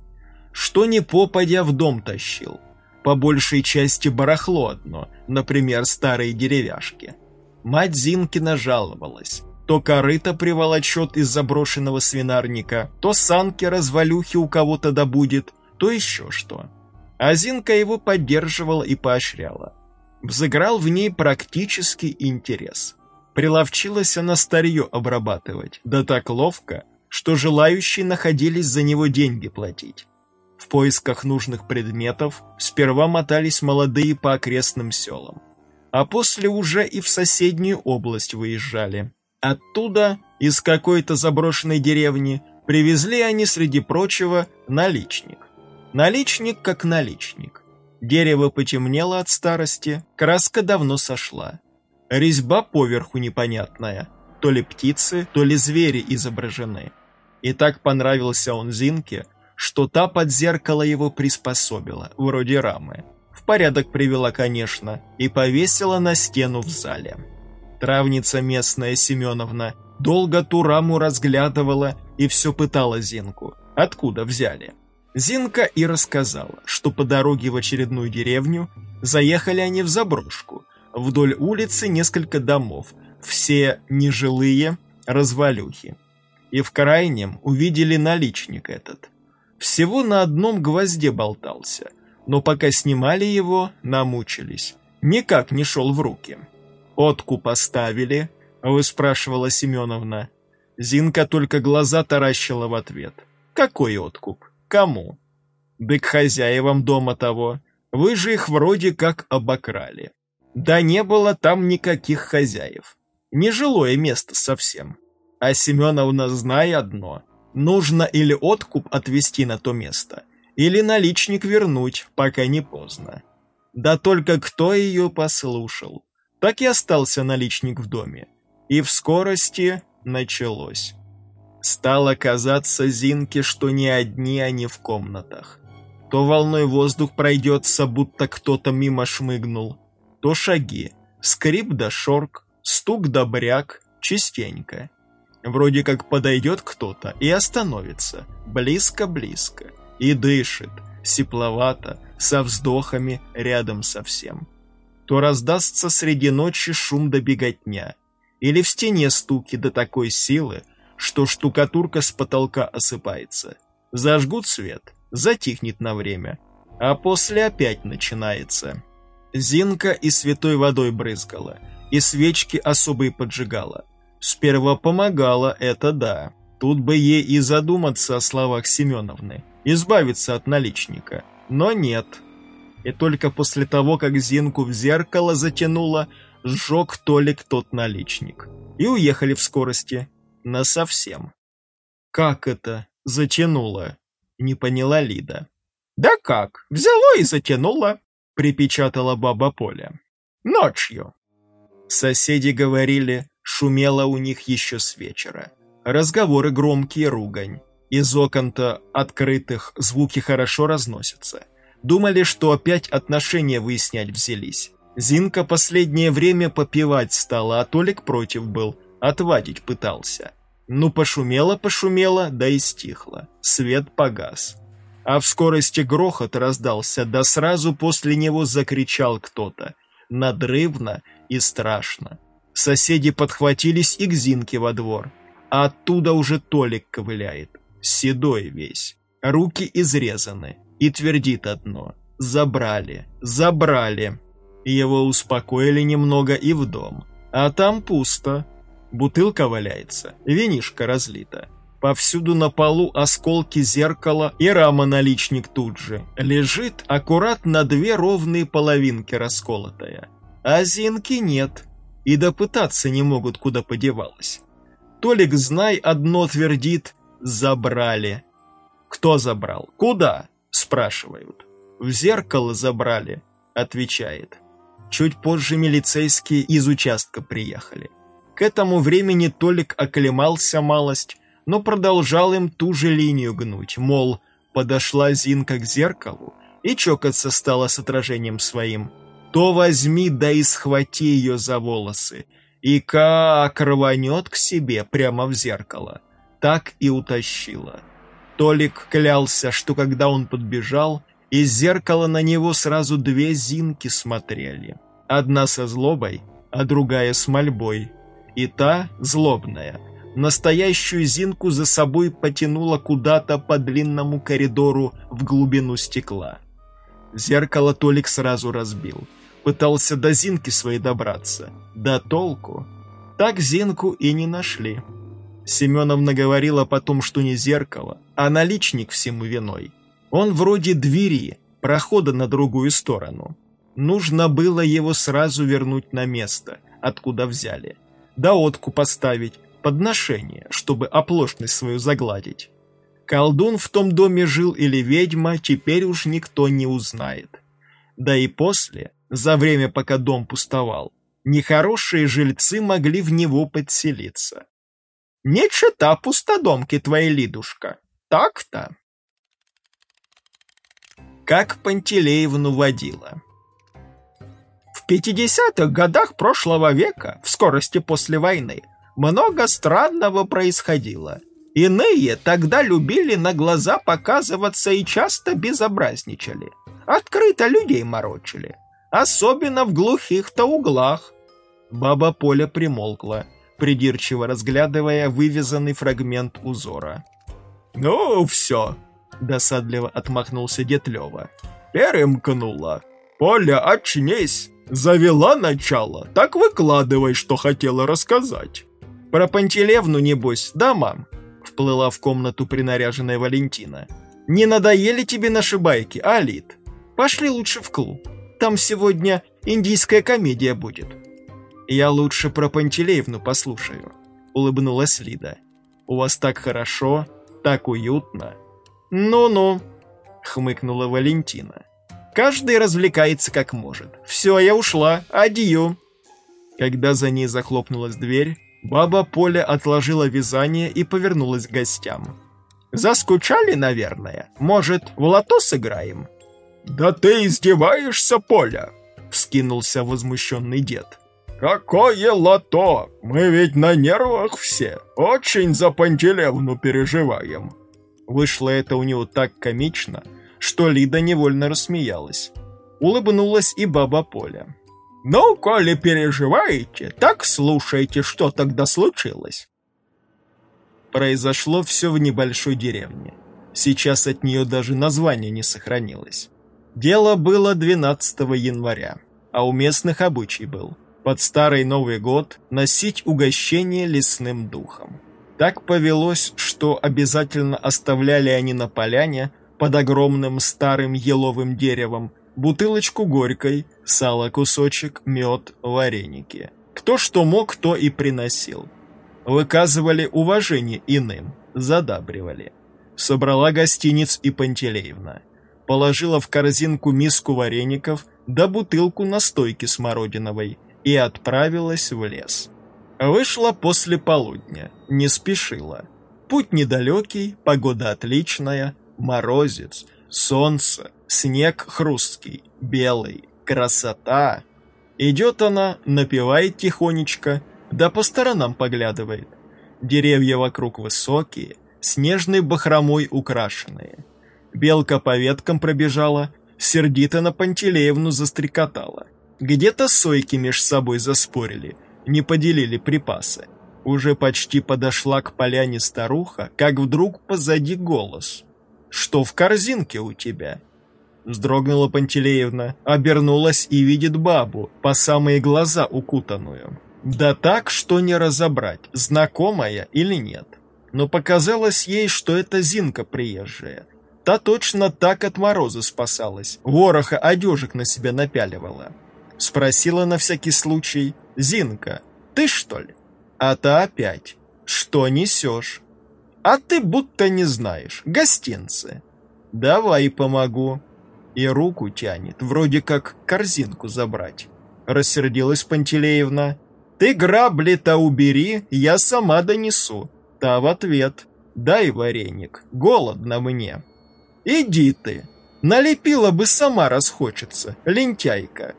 Что не попадя в дом тащил. По большей части барахло одно, например, старые деревяшки. Мать Зинкина жаловалась. То корыто приволочет из заброшенного свинарника, то санки развалюхи у кого-то добудет, то еще что. А Зинка его поддерживала и поощряла. Взыграл в ней практический интерес. Приловчилась она старье обрабатывать, да так ловко, что желающие находились за него деньги платить. В поисках нужных предметов сперва мотались молодые по окрестным селам, а после уже и в соседнюю область выезжали. Оттуда, из какой-то заброшенной деревни, привезли они, среди прочего, наличник. Наличник как наличник. Дерево потемнело от старости, краска давно сошла. Резьба поверху непонятная, то ли птицы, то ли звери изображены. И так понравился он Зинке, что та под зеркало его приспособила, вроде рамы. В порядок привела, конечно, и повесила на стену в зале. Травница местная Семеновна долго ту раму разглядывала и все пытала Зинку, откуда взяли. Зинка и рассказала, что по дороге в очередную деревню заехали они в заброшку, Вдоль улицы несколько домов, все нежилые, развалюхи. И в крайнем увидели наличник этот. Всего на одном гвозде болтался, но пока снимали его, намучились. Никак не шел в руки. «Отку поставили?» — выспрашивала Семеновна. Зинка только глаза таращила в ответ. «Какой откуп? Кому?» «Да к хозяевам дома того. Вы же их вроде как обокрали». Да не было там никаких хозяев. Нежилое место совсем. А Семеновна, знай одно. Нужно или откуп отвезти на то место, или наличник вернуть, пока не поздно. Да только кто ее послушал? Так и остался наличник в доме. И в скорости началось. Стало казаться Зинке, что не одни они в комнатах. То волной воздух пройдется, будто кто-то мимо шмыгнул, то шаги, скрип да шорк, стук да бряк, частенько. Вроде как подойдет кто-то и остановится, близко-близко, и дышит, сипловато, со вздохами рядом со всем. То раздастся среди ночи шум да беготня, или в стене стуки до такой силы, что штукатурка с потолка осыпается. Зажгут свет, затихнет на время, а после опять начинается. Зинка и святой водой брызгала, и свечки особые поджигала. Сперва помогала, это да. Тут бы ей и задуматься о словах Семеновны, избавиться от наличника. Но нет. И только после того, как Зинку в зеркало затянуло, сжег Толик тот наличник. И уехали в скорости. Насовсем. «Как это? Затянуло?» Не поняла Лида. «Да как? Взяло и затянуло припечатала баба Поля. «Ночью!» Соседи говорили, шумело у них еще с вечера. Разговоры громкие, ругань. Из окон-то открытых звуки хорошо разносятся. Думали, что опять отношения выяснять взялись. Зинка последнее время попивать стала, а Толик против был, отвадить пытался. Ну, пошумело-пошумело, да и стихло. Свет погас а в скорости грохот раздался, да сразу после него закричал кто-то, надрывно и страшно. Соседи подхватились и к Зинке во двор, а оттуда уже Толик ковыляет, седой весь, руки изрезаны, и твердит одно. «Забрали, забрали». Его успокоили немного и в дом, а там пусто. Бутылка валяется, винишка разлита. Повсюду на полу осколки зеркала и рама-наличник тут же. Лежит аккуратно две ровные половинки расколотая. А Зинки нет. И допытаться не могут, куда подевалась. Толик, знай, одно твердит «забрали». «Кто забрал? Куда?» – спрашивают. «В зеркало забрали», – отвечает. Чуть позже милицейские из участка приехали. К этому времени Толик оклемался малость, но продолжал им ту же линию гнуть, мол, подошла Зинка к зеркалу и чокаться стала с отражением своим. То возьми да и схвати ее за волосы, И как рванет к себе прямо в зеркало, так и утащила. Толик клялся, что когда он подбежал, из зеркала на него сразу две Зинки смотрели. Одна со злобой, а другая с мольбой. И та, злобная, настоящую Зинку за собой потянула куда-то по длинному коридору в глубину стекла. Зеркало Толик сразу разбил. Пытался до Зинки своей добраться. Да толку. Так Зинку и не нашли. Семеновна говорила потом, что не зеркало, а наличник всему виной. Он вроде двери, прохода на другую сторону. Нужно было его сразу вернуть на место, откуда взяли. Да отку поставить, подношение, чтобы оплошность свою загладить. Колдун в том доме жил или ведьма, теперь уж никто не узнает. Да и после, за время, пока дом пустовал, нехорошие жильцы могли в него подселиться. Не чита пустодомки твоей, Лидушка, так-то как Пантелеевну водила. В 50-х годах прошлого века, в скорости после войны, много странного происходило. Иные тогда любили на глаза показываться и часто безобразничали. Открыто людей морочили. Особенно в глухих-то углах. Баба Поля примолкла, придирчиво разглядывая вывязанный фрагмент узора. «Ну, все, Досадливо отмахнулся дед Лёва. Перемкнула. Поля, очнись. Завела начало. Так выкладывай, что хотела рассказать. Про Пантелевну, небось, да, мам? Вплыла в комнату принаряженная Валентина. Не надоели тебе наши байки, Алит? Пошли лучше в клуб. Там сегодня индийская комедия будет. Я лучше про Пантелеевну послушаю, улыбнулась Лида. У вас так хорошо, так уютно. «Ну-ну», — хмыкнула Валентина. «Каждый развлекается как может. Все, я ушла. Адью». Когда за ней захлопнулась дверь, баба Поля отложила вязание и повернулась к гостям. «Заскучали, наверное? Может, в лото сыграем?» «Да ты издеваешься, Поля!» — вскинулся возмущенный дед. «Какое лото! Мы ведь на нервах все. Очень за Пантелевну переживаем. Вышло это у него так комично, что Лида невольно рассмеялась. Улыбнулась и баба Поля. «Ну, коли переживаете, так слушайте, что тогда случилось». Произошло все в небольшой деревне. Сейчас от нее даже название не сохранилось. Дело было 12 января, а у местных обычай был под Старый Новый год носить угощение лесным духом. Так повелось, что обязательно оставляли они на поляне под огромным старым еловым деревом бутылочку горькой, сало кусочек, мед, вареники. Кто что мог, то и приносил. Выказывали уважение иным, задабривали. Собрала гостиниц и Пантелеевна. Положила в корзинку миску вареников да бутылку настойки смородиновой и отправилась в лес. Вышла после полудня, не спешила. Путь недалекий, погода отличная, морозец, солнце, снег хрусткий, белый, красота. Идет она, напевает тихонечко, да по сторонам поглядывает. Деревья вокруг высокие, снежной бахромой украшенные. Белка по веткам пробежала, сердито на Пантелеевну застрекотала. Где-то сойки меж собой заспорили — не поделили припасы. Уже почти подошла к поляне старуха, как вдруг позади голос. «Что в корзинке у тебя?» Вздрогнула Пантелеевна, обернулась и видит бабу, по самые глаза укутанную. Да так, что не разобрать, знакомая или нет. Но показалось ей, что это Зинка приезжая. Та точно так от мороза спасалась, вороха одежек на себя напяливала. Спросила на всякий случай, «Зинка, ты что ли?» А та опять, «Что несешь?» «А ты будто не знаешь, гостинцы». «Давай помогу». И руку тянет, вроде как корзинку забрать. Рассердилась Пантелеевна. «Ты грабли-то убери, я сама донесу». Та в ответ. «Дай вареник, голодно мне». «Иди ты, налепила бы сама расхочется, лентяйка».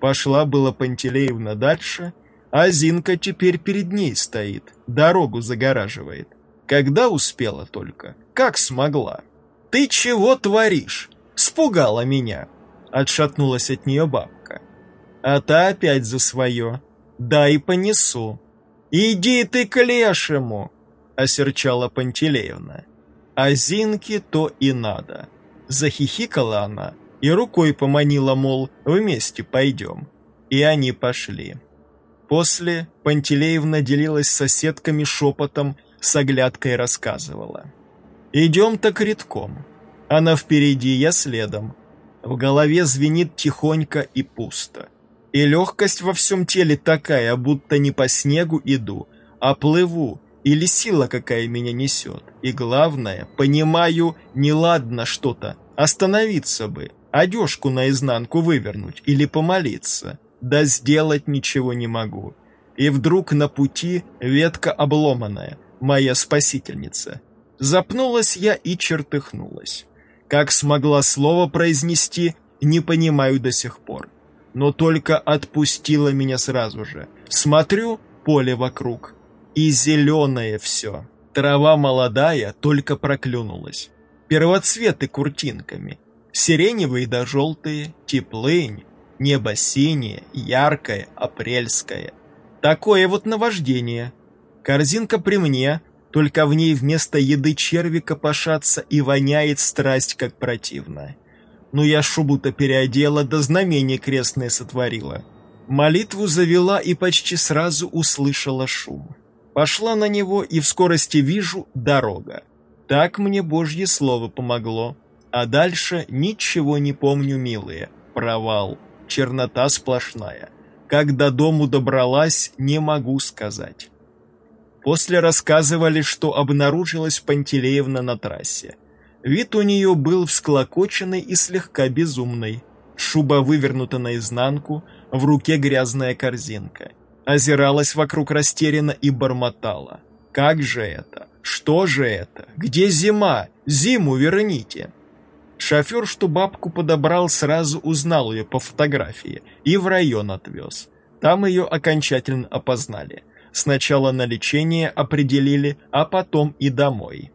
Пошла была Пантелеевна дальше, а Зинка теперь перед ней стоит, дорогу загораживает. Когда успела только, как смогла. «Ты чего творишь? Спугала меня!» Отшатнулась от нее бабка. «А та опять за свое. Да и понесу». «Иди ты к лешему!» Осерчала Пантелеевна. А Зинке то и надо. Захихикала она и рукой поманила, мол, вместе пойдем. И они пошли. После Пантелеевна делилась с соседками шепотом, с оглядкой рассказывала. «Идем так редком. Она впереди, я следом. В голове звенит тихонько и пусто. И легкость во всем теле такая, будто не по снегу иду, а плыву, или сила какая меня несет. И главное, понимаю, неладно что-то, остановиться бы, одежку наизнанку вывернуть или помолиться. Да сделать ничего не могу. И вдруг на пути ветка обломанная, моя спасительница. Запнулась я и чертыхнулась. Как смогла слово произнести, не понимаю до сих пор. Но только отпустила меня сразу же. Смотрю, поле вокруг. И зеленое все. Трава молодая, только проклюнулась. Первоцветы куртинками. Сиреневые да желтые, теплынь, Небо синее, яркое, апрельское. Такое вот наваждение. Корзинка при мне, только в ней вместо еды черви копошатся и воняет страсть, как противно. Ну я шубу-то переодела, да знамение крестное сотворила. Молитву завела и почти сразу услышала шум. Пошла на него и в скорости вижу дорога. Так мне Божье слово помогло. А дальше ничего не помню, милые. Провал чернота сплошная. Как до дому добралась, не могу сказать. После рассказывали, что обнаружилась Пантелеевна на трассе. Вид у нее был всклокоченный и слегка безумный. Шуба вывернута наизнанку, в руке грязная корзинка. Озиралась вокруг растерянно и бормотала. «Как же это? Что же это? Где зима? Зиму верните!» Шофер, что бабку подобрал, сразу узнал ее по фотографии и в район отвез. Там ее окончательно опознали. Сначала на лечение определили, а потом и домой.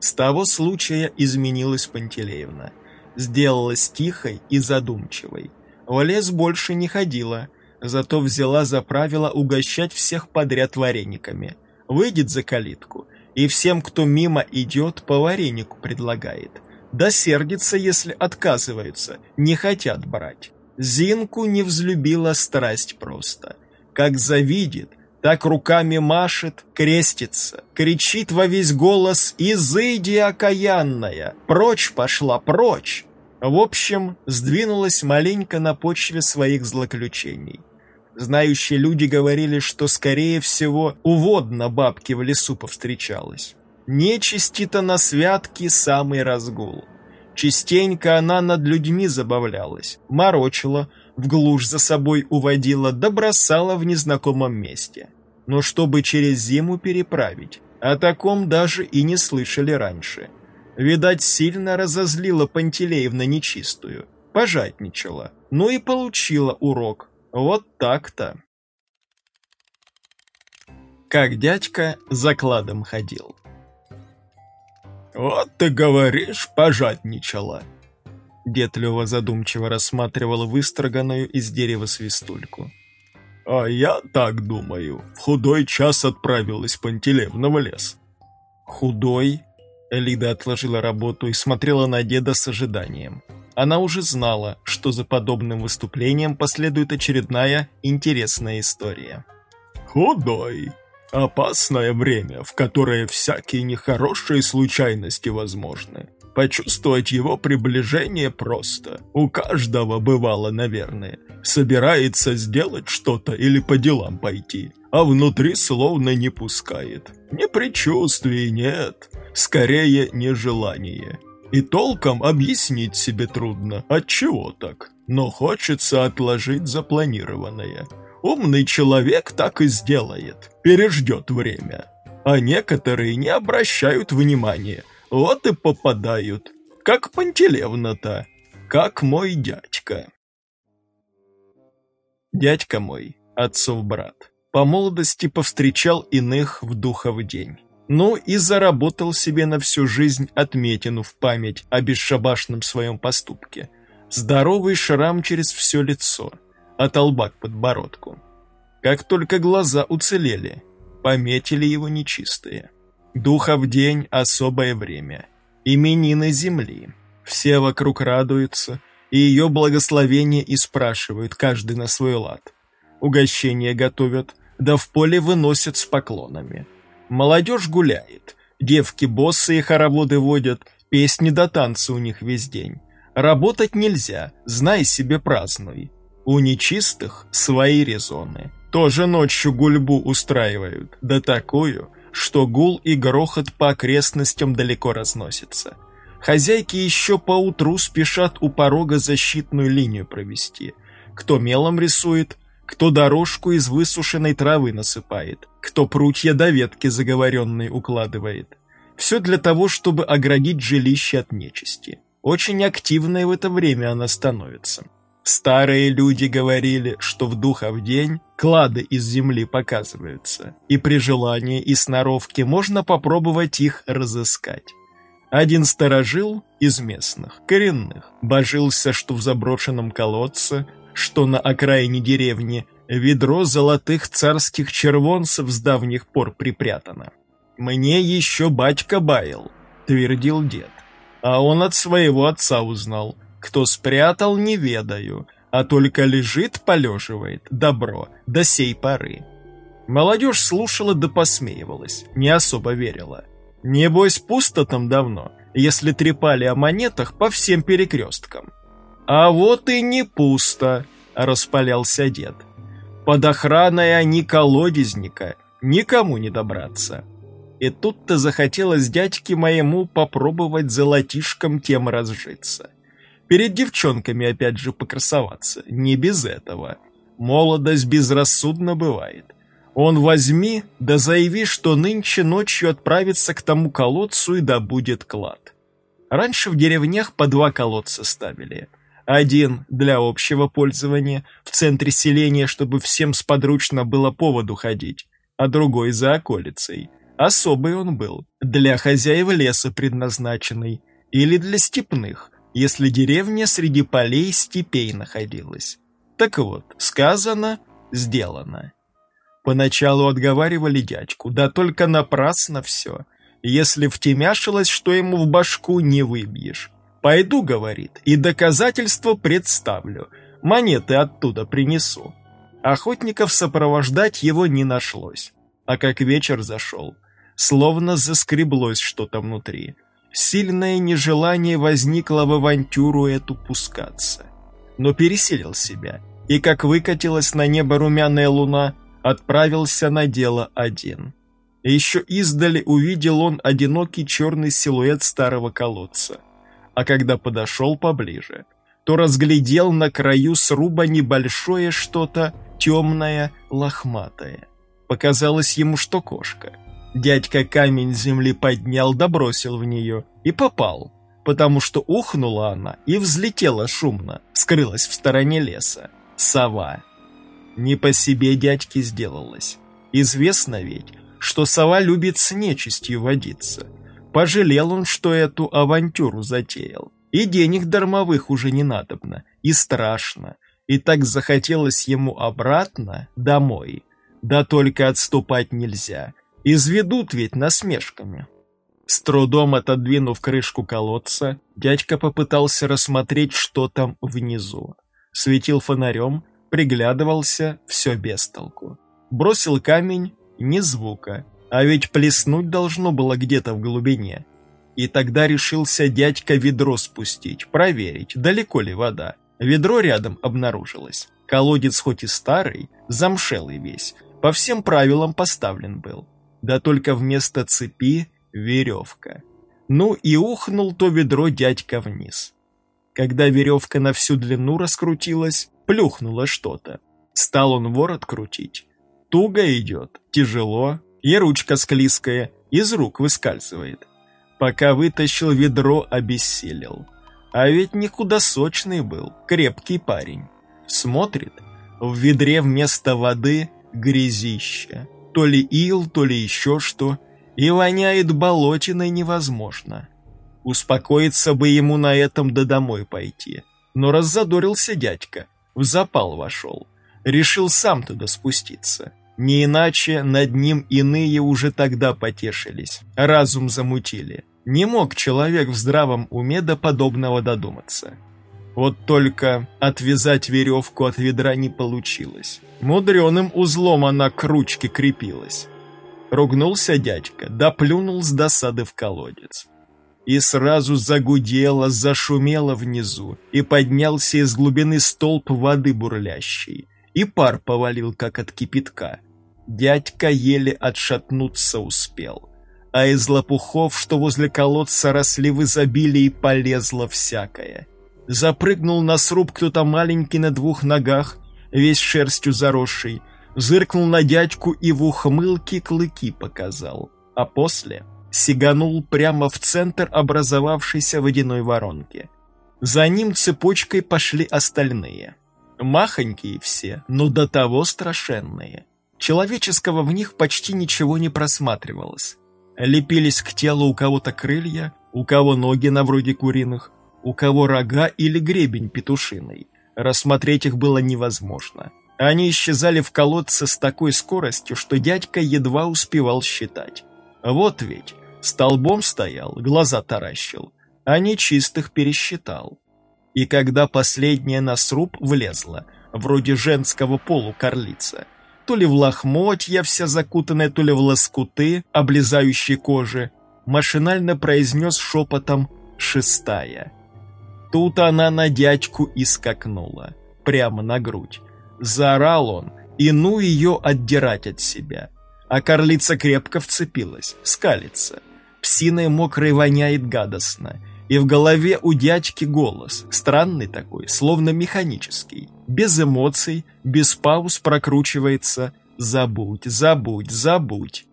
С того случая изменилась Пантелеевна. Сделалась тихой и задумчивой. В лес больше не ходила, зато взяла за правило угощать всех подряд варениками. Выйдет за калитку, и всем, кто мимо идет, по варенику предлагает – да сердится, если отказываются, не хотят брать. Зинку не взлюбила страсть просто. Как завидит, так руками машет, крестится, кричит во весь голос «Изыди, окаянная! Прочь пошла, прочь!» В общем, сдвинулась маленько на почве своих злоключений. Знающие люди говорили, что, скорее всего, уводно бабке в лесу повстречалась. Нечисти-то на святке самый разгул. Частенько она над людьми забавлялась, морочила, в глушь за собой уводила, да бросала в незнакомом месте. Но чтобы через зиму переправить, о таком даже и не слышали раньше. Видать, сильно разозлила Пантелеевна нечистую, пожатничала, ну и получила урок. Вот так-то. Как дядька закладом ходил. «Вот ты говоришь, пожадничала!» Дед Лёва задумчиво рассматривал выстроганную из дерева свистульку. «А я так думаю, в худой час отправилась Пантелеевна в лес». «Худой?» Лида отложила работу и смотрела на деда с ожиданием. Она уже знала, что за подобным выступлением последует очередная интересная история. «Худой», Опасное время, в которое всякие нехорошие случайности возможны. Почувствовать его приближение просто. У каждого бывало, наверное. Собирается сделать что-то или по делам пойти, а внутри словно не пускает. Ни предчувствий нет, скорее нежелание. И толком объяснить себе трудно, от чего так. Но хочется отложить запланированное. Умный человек так и сделает, переждет время. А некоторые не обращают внимания, вот и попадают. Как Пантелевна-то, как мой дядька. Дядька мой, отцов брат, По молодости повстречал иных в духов день. Ну и заработал себе на всю жизнь отметину в память о бесшабашном своем поступке. Здоровый шрам через все лицо, от лба к подбородку. Как только глаза уцелели, пометили его нечистые. Духов день — особое время. Именины земли. Все вокруг радуются, и ее благословение и спрашивают, каждый на свой лад. Угощение готовят, да в поле выносят с поклонами. Молодежь гуляет, девки боссы и хороводы водят, песни да танцы у них весь день. Работать нельзя, знай себе празднуй. У нечистых свои резоны. Тоже ночью гульбу устраивают, да такую, что гул и грохот по окрестностям далеко разносится. Хозяйки еще поутру спешат у порога защитную линию провести. Кто мелом рисует, кто дорожку из высушенной травы насыпает, кто прутья до ветки заговоренной укладывает. Все для того, чтобы оградить жилище от нечисти. Очень активной в это время она становится. Старые люди говорили, что в духов день клады из земли показываются, и при желании и сноровке можно попробовать их разыскать. Один сторожил из местных, коренных, божился, что в заброшенном колодце, что на окраине деревни, ведро золотых царских червонцев с давних пор припрятано. «Мне еще батька баял», — твердил дед. А он от своего отца узнал, кто спрятал, не ведаю, а только лежит, полеживает, добро, до сей поры. Молодежь слушала да посмеивалась, не особо верила. Небось, пусто там давно, если трепали о монетах по всем перекресткам. А вот и не пусто, распалялся дед. Под охраной они колодезника, никому не добраться. И тут-то захотелось дядьке моему попробовать золотишком тем разжиться. Перед девчонками опять же покрасоваться. Не без этого. Молодость безрассудно бывает. Он возьми, да заяви, что нынче ночью отправится к тому колодцу и добудет клад. Раньше в деревнях по два колодца ставили. Один для общего пользования, в центре селения, чтобы всем сподручно было поводу ходить, а другой за околицей. Особый он был, для хозяев леса предназначенный, или для степных, если деревня среди полей степей находилась. Так вот, сказано, сделано. Поначалу отговаривали дядьку, да только напрасно все. Если втемяшилось, что ему в башку не выбьешь. Пойду, говорит, и доказательства представлю, монеты оттуда принесу. Охотников сопровождать его не нашлось. А как вечер зашел, словно заскреблось что-то внутри сильное нежелание возникло в авантюру эту пускаться. Но пересилил себя, и как выкатилась на небо румяная луна, отправился на дело один. Еще издали увидел он одинокий черный силуэт старого колодца. А когда подошел поближе, то разглядел на краю сруба небольшое что-то темное, лохматое. Показалось ему, что кошка. Дядька камень земли поднял да бросил в нее и попал, потому что ухнула она и взлетела шумно, скрылась в стороне леса. Сова. Не по себе дядьке сделалось. Известно ведь, что сова любит с нечистью водиться. Пожалел он, что эту авантюру затеял. И денег дармовых уже не надобно, и страшно. И так захотелось ему обратно, домой. Да только отступать нельзя. Изведут ведь насмешками. С трудом отодвинув крышку колодца, дядька попытался рассмотреть, что там внизу. Светил фонарем, приглядывался, все без толку. Бросил камень, ни звука, а ведь плеснуть должно было где-то в глубине. И тогда решился дядька ведро спустить, проверить, далеко ли вода. Ведро рядом обнаружилось. Колодец хоть и старый, замшелый весь, по всем правилам поставлен был да только вместо цепи веревка. Ну и ухнул то ведро дядька вниз. Когда веревка на всю длину раскрутилась, плюхнуло что-то. Стал он ворот крутить. Туго идет, тяжело, и ручка склизкая, из рук выскальзывает. Пока вытащил ведро, обессилел. А ведь никуда сочный был, крепкий парень. Смотрит, в ведре вместо воды Грязище. То ли ил, то ли еще что. И воняет болотиной невозможно. Успокоиться бы ему на этом да домой пойти. Но раззадорился дядька, в запал вошел. Решил сам туда спуститься. Не иначе над ним иные уже тогда потешились, разум замутили. Не мог человек в здравом уме до подобного додуматься. Вот только отвязать веревку от ведра не получилось. Мудреным узлом она к ручке крепилась. Ругнулся дядька, доплюнул с досады в колодец. И сразу загудело, зашумело внизу, и поднялся из глубины столб воды бурлящей, и пар повалил, как от кипятка. Дядька еле отшатнуться успел, а из лопухов, что возле колодца росли в изобилии, полезло всякое. Запрыгнул на сруб кто-то маленький на двух ногах, весь шерстью заросший, зыркнул на дядьку и в ухмылке клыки показал, а после сиганул прямо в центр образовавшейся водяной воронки. За ним цепочкой пошли остальные. Махонькие все, но до того страшенные. Человеческого в них почти ничего не просматривалось. Лепились к телу у кого-то крылья, у кого ноги на вроде куриных, у кого рога или гребень петушиный. Рассмотреть их было невозможно. Они исчезали в колодце с такой скоростью, что дядька едва успевал считать. Вот ведь, Столбом стоял, глаза таращил, а нечистых пересчитал. И когда последняя на сруб влезла, вроде женского полу карлица, то ли в лохмотья вся закутанная, то ли в лоскуты, облезающие кожи, машинально произнес шепотом «шестая». Тут она на дядьку и скакнула, прямо на грудь. Заорал он, и ну ее отдирать от себя. А карлица крепко вцепилась, скалится. Псиной мокрой воняет гадостно. И в голове у дядьки голос, странный такой, словно механический. Без эмоций, без пауз прокручивается «Забудь, забудь, забудь».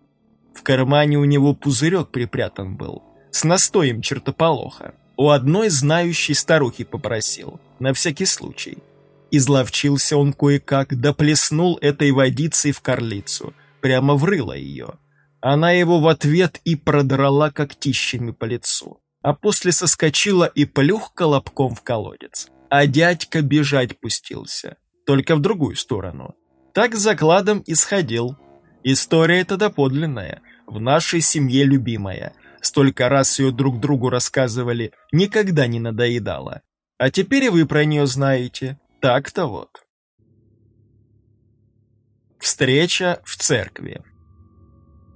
В кармане у него пузырек припрятан был, с настоем чертополоха. У одной знающей старухи попросил, на всякий случай. Изловчился он кое-как, доплеснул этой водицей в корлицу, прямо врыло ее. Она его в ответ и продрала когтищами по лицу, а после соскочила и плюх колобком в колодец. А дядька бежать пустился, только в другую сторону. Так закладом и сходил. История эта доподлинная, в нашей семье любимая. Столько раз ее друг другу рассказывали, никогда не надоедала. А теперь и вы про нее знаете. Так-то вот. Встреча в церкви.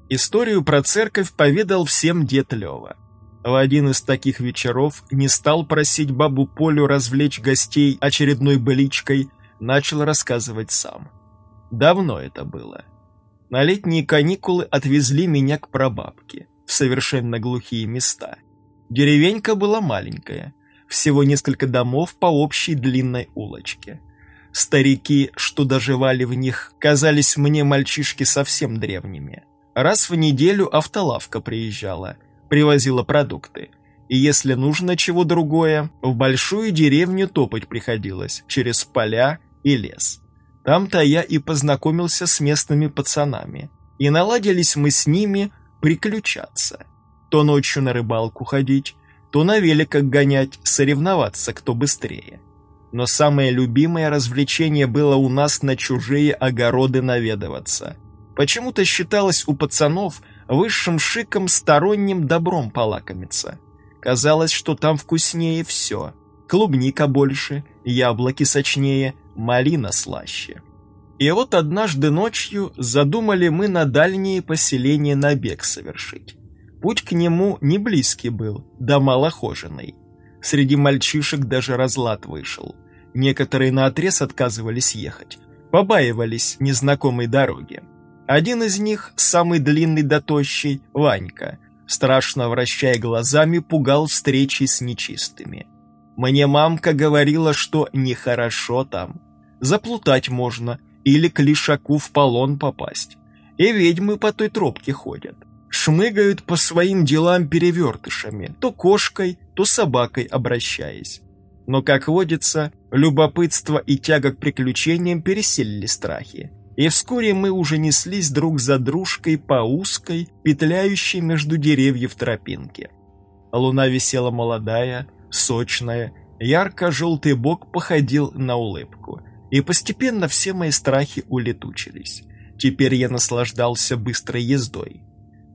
Историю про церковь поведал всем дед Лева. В один из таких вечеров не стал просить бабу Полю развлечь гостей очередной быличкой, начал рассказывать сам. Давно это было. На летние каникулы отвезли меня к прабабке, в совершенно глухие места. Деревенька была маленькая, всего несколько домов по общей длинной улочке. Старики, что доживали в них, казались мне мальчишки совсем древними. Раз в неделю автолавка приезжала, привозила продукты. И если нужно чего другое, в большую деревню топать приходилось, через поля и лес. Там-то я и познакомился с местными пацанами. И наладились мы с ними приключаться. То ночью на рыбалку ходить, то на великах гонять, соревноваться, кто быстрее. Но самое любимое развлечение было у нас на чужие огороды наведываться. Почему-то считалось у пацанов высшим шиком сторонним добром полакомиться. Казалось, что там вкуснее все. Клубника больше, яблоки сочнее, малина слаще. И вот однажды ночью задумали мы на дальние поселения набег совершить. Путь к нему не близкий был, да малохоженный. Среди мальчишек даже разлад вышел. Некоторые наотрез отказывались ехать, побаивались незнакомой дороги. Один из них, самый длинный да тощий, Ванька, страшно вращая глазами, пугал встречи с нечистыми. Мне мамка говорила, что нехорошо там. Заплутать можно или к лишаку в полон попасть. И ведьмы по той тропке ходят. Шмыгают по своим делам перевертышами, то кошкой, то собакой обращаясь. Но, как водится, любопытство и тяга к приключениям переселили страхи И вскоре мы уже неслись друг за дружкой по узкой, петляющей между деревьев тропинке. Луна висела молодая, сочная, ярко-желтый бок походил на улыбку, и постепенно все мои страхи улетучились. Теперь я наслаждался быстрой ездой.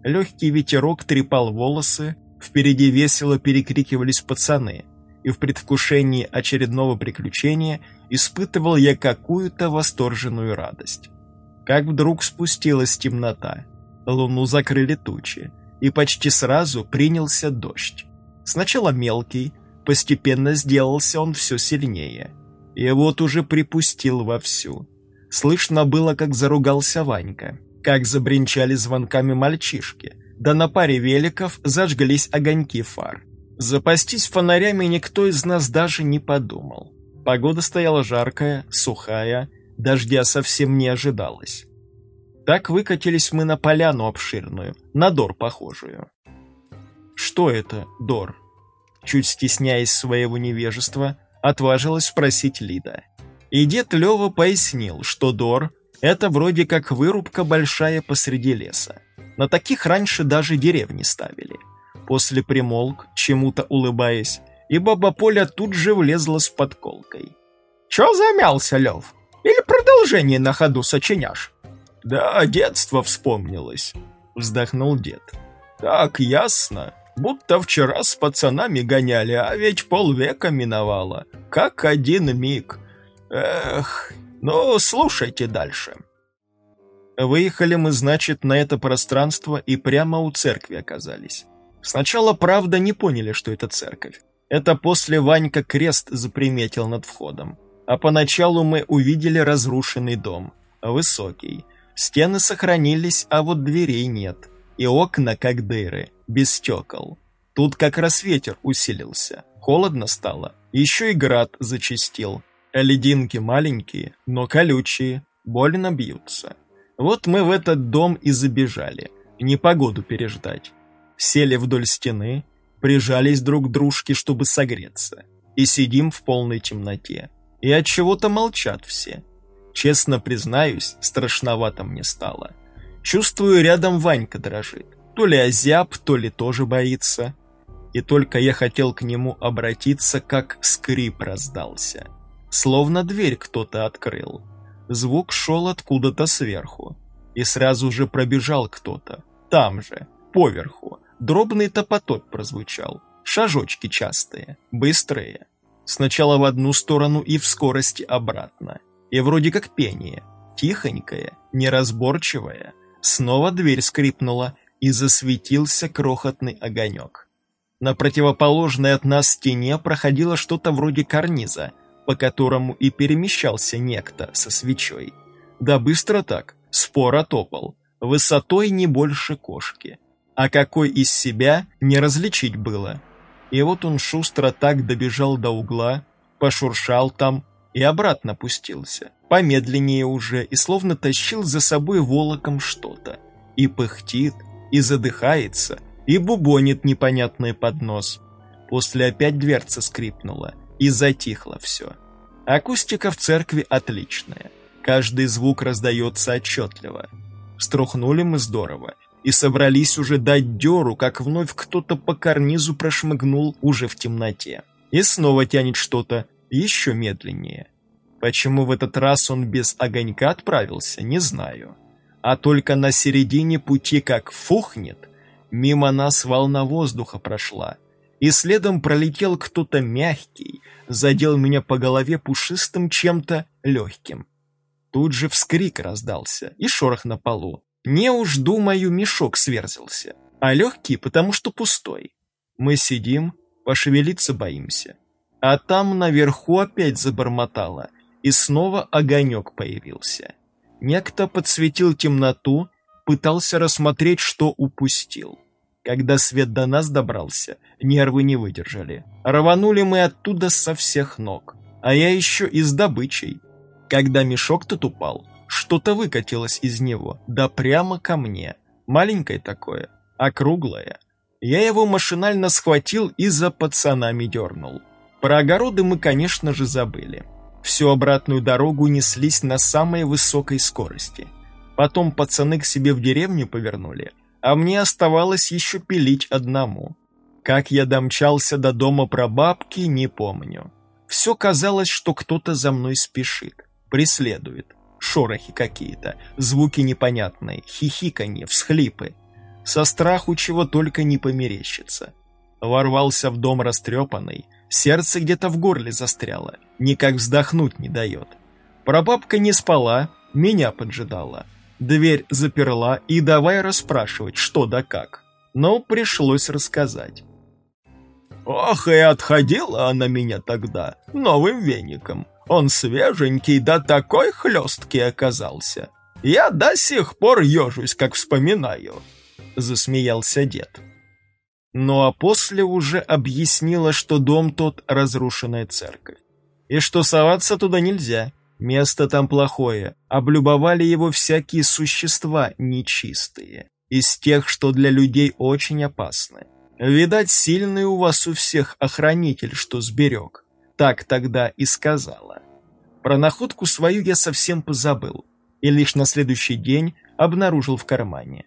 Легкий ветерок трепал волосы, впереди весело перекрикивались пацаны, и в предвкушении очередного приключения испытывал я какую-то восторженную радость. Как вдруг спустилась темнота, луну закрыли тучи, и почти сразу принялся дождь. Сначала мелкий, постепенно сделался он все сильнее. И вот уже припустил вовсю. Слышно было, как заругался Ванька, как забринчали звонками мальчишки, да на паре великов зажглись огоньки фар. Запастись фонарями никто из нас даже не подумал. Погода стояла жаркая, сухая, дождя совсем не ожидалось. Так выкатились мы на поляну обширную, на Дор похожую. «Что это, Дор?» Чуть стесняясь своего невежества, отважилась спросить Лида. И дед Лёва пояснил, что Дор — это вроде как вырубка большая посреди леса. На таких раньше даже деревни ставили. После примолк, чему-то улыбаясь, и баба Поля тут же влезла с подколкой. «Чё замялся, Лев? Или продолжение на ходу сочиняешь?» «Да, детство вспомнилось», — вздохнул дед. «Так ясно, будто вчера с пацанами гоняли, а ведь полвека миновало, как один миг. Эх, ну, слушайте дальше». Выехали мы, значит, на это пространство и прямо у церкви оказались. Сначала, правда, не поняли, что это церковь. Это после Ванька крест заприметил над входом. А поначалу мы увидели разрушенный дом. Высокий. Стены сохранились, а вот дверей нет. И окна как дыры, без стекол. Тут как раз ветер усилился. Холодно стало. Еще и град зачистил. А лединки маленькие, но колючие, больно бьются. Вот мы в этот дом и забежали. Непогоду переждать. Сели вдоль стены, прижались друг к дружке, чтобы согреться. И сидим в полной темноте. И от чего-то молчат все. Честно признаюсь, страшновато мне стало. Чувствую, рядом Ванька дрожит. То ли озяб, то ли тоже боится. И только я хотел к нему обратиться, как скрип раздался. Словно дверь кто-то открыл. Звук шел откуда-то сверху. И сразу же пробежал кто-то. Там же, поверху. Дробный топоток прозвучал. Шажочки частые, быстрые. Сначала в одну сторону и в скорости обратно. И вроде как пение. Тихонькое, неразборчивое. Снова дверь скрипнула, и засветился крохотный огонек. На противоположной от нас стене проходило что-то вроде карниза, по которому и перемещался некто со свечой. Да быстро так, споро топал, высотой не больше кошки а какой из себя не различить было. И вот он шустро так добежал до угла, пошуршал там и обратно пустился, помедленнее уже, и словно тащил за собой волоком что-то. И пыхтит, и задыхается, и бубонит непонятный поднос. После опять дверца скрипнула, и затихло все. Акустика в церкви отличная. Каждый звук раздается отчетливо. Струхнули мы здорово, и собрались уже дать дёру, как вновь кто-то по карнизу прошмыгнул уже в темноте. И снова тянет что-то, еще медленнее. Почему в этот раз он без огонька отправился, не знаю. А только на середине пути как фухнет, мимо нас волна воздуха прошла, и следом пролетел кто-то мягкий, задел меня по голове пушистым чем-то легким. Тут же вскрик раздался и шорох на полу. Не уж, думаю, мешок сверзился, а легкий, потому что пустой. Мы сидим, пошевелиться боимся. А там наверху опять забормотало, и снова огонек появился. Некто подсветил темноту, пытался рассмотреть, что упустил. Когда свет до нас добрался, нервы не выдержали. Рванули мы оттуда со всех ног, а я еще и с добычей. Когда мешок тут упал, что-то выкатилось из него, да прямо ко мне. Маленькое такое, округлое. Я его машинально схватил и за пацанами дернул. Про огороды мы, конечно же, забыли. Всю обратную дорогу неслись на самой высокой скорости. Потом пацаны к себе в деревню повернули, а мне оставалось еще пилить одному. Как я домчался до дома прабабки, не помню. Все казалось, что кто-то за мной спешит, преследует. Шорохи какие-то, звуки непонятные, хихиканье, всхлипы. Со страху чего только не померещится. Ворвался в дом растрепанный, сердце где-то в горле застряло, никак вздохнуть не дает. Прабабка не спала, меня поджидала. Дверь заперла и давай расспрашивать, что да как. Но пришлось рассказать. Ох, и отходила она меня тогда новым веником. Он свеженький, да такой хлесткий оказался. Я до сих пор ежусь, как вспоминаю. Засмеялся дед. Ну а после уже объяснила, что дом тот разрушенная церковь. И что соваться туда нельзя, место там плохое, облюбовали его всякие существа нечистые, из тех, что для людей очень опасны. Видать, сильный у вас у всех охранитель, что сберег. Так тогда и сказала. Про находку свою я совсем позабыл, и лишь на следующий день обнаружил в кармане.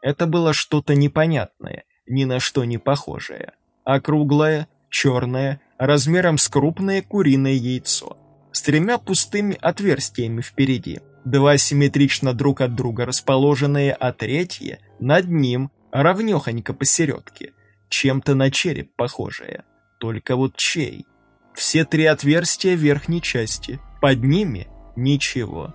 Это было что-то непонятное, ни на что не похожее. Округлое, черное, размером с крупное куриное яйцо, с тремя пустыми отверстиями впереди, два симметрично друг от друга расположенные, а третье над ним, равнехонько посередке – чем-то на череп похожее. Только вот чей? Все три отверстия верхней части, под ними ничего.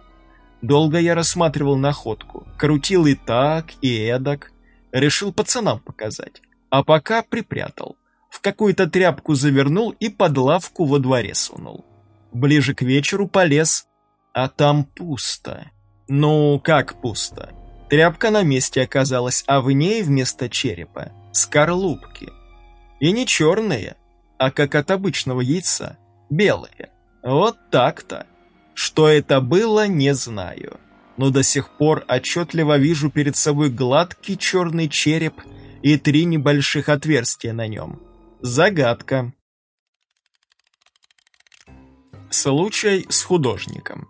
Долго я рассматривал находку, крутил и так, и эдак, решил пацанам показать, а пока припрятал. В какую-то тряпку завернул и под лавку во дворе сунул. Ближе к вечеру полез, а там пусто. Ну, как пусто? Тряпка на месте оказалась, а в ней вместо черепа скорлупки. И не черные, а как от обычного яйца, белые. Вот так-то. Что это было, не знаю. Но до сих пор отчетливо вижу перед собой гладкий черный череп и три небольших отверстия на нем. Загадка. Случай с художником.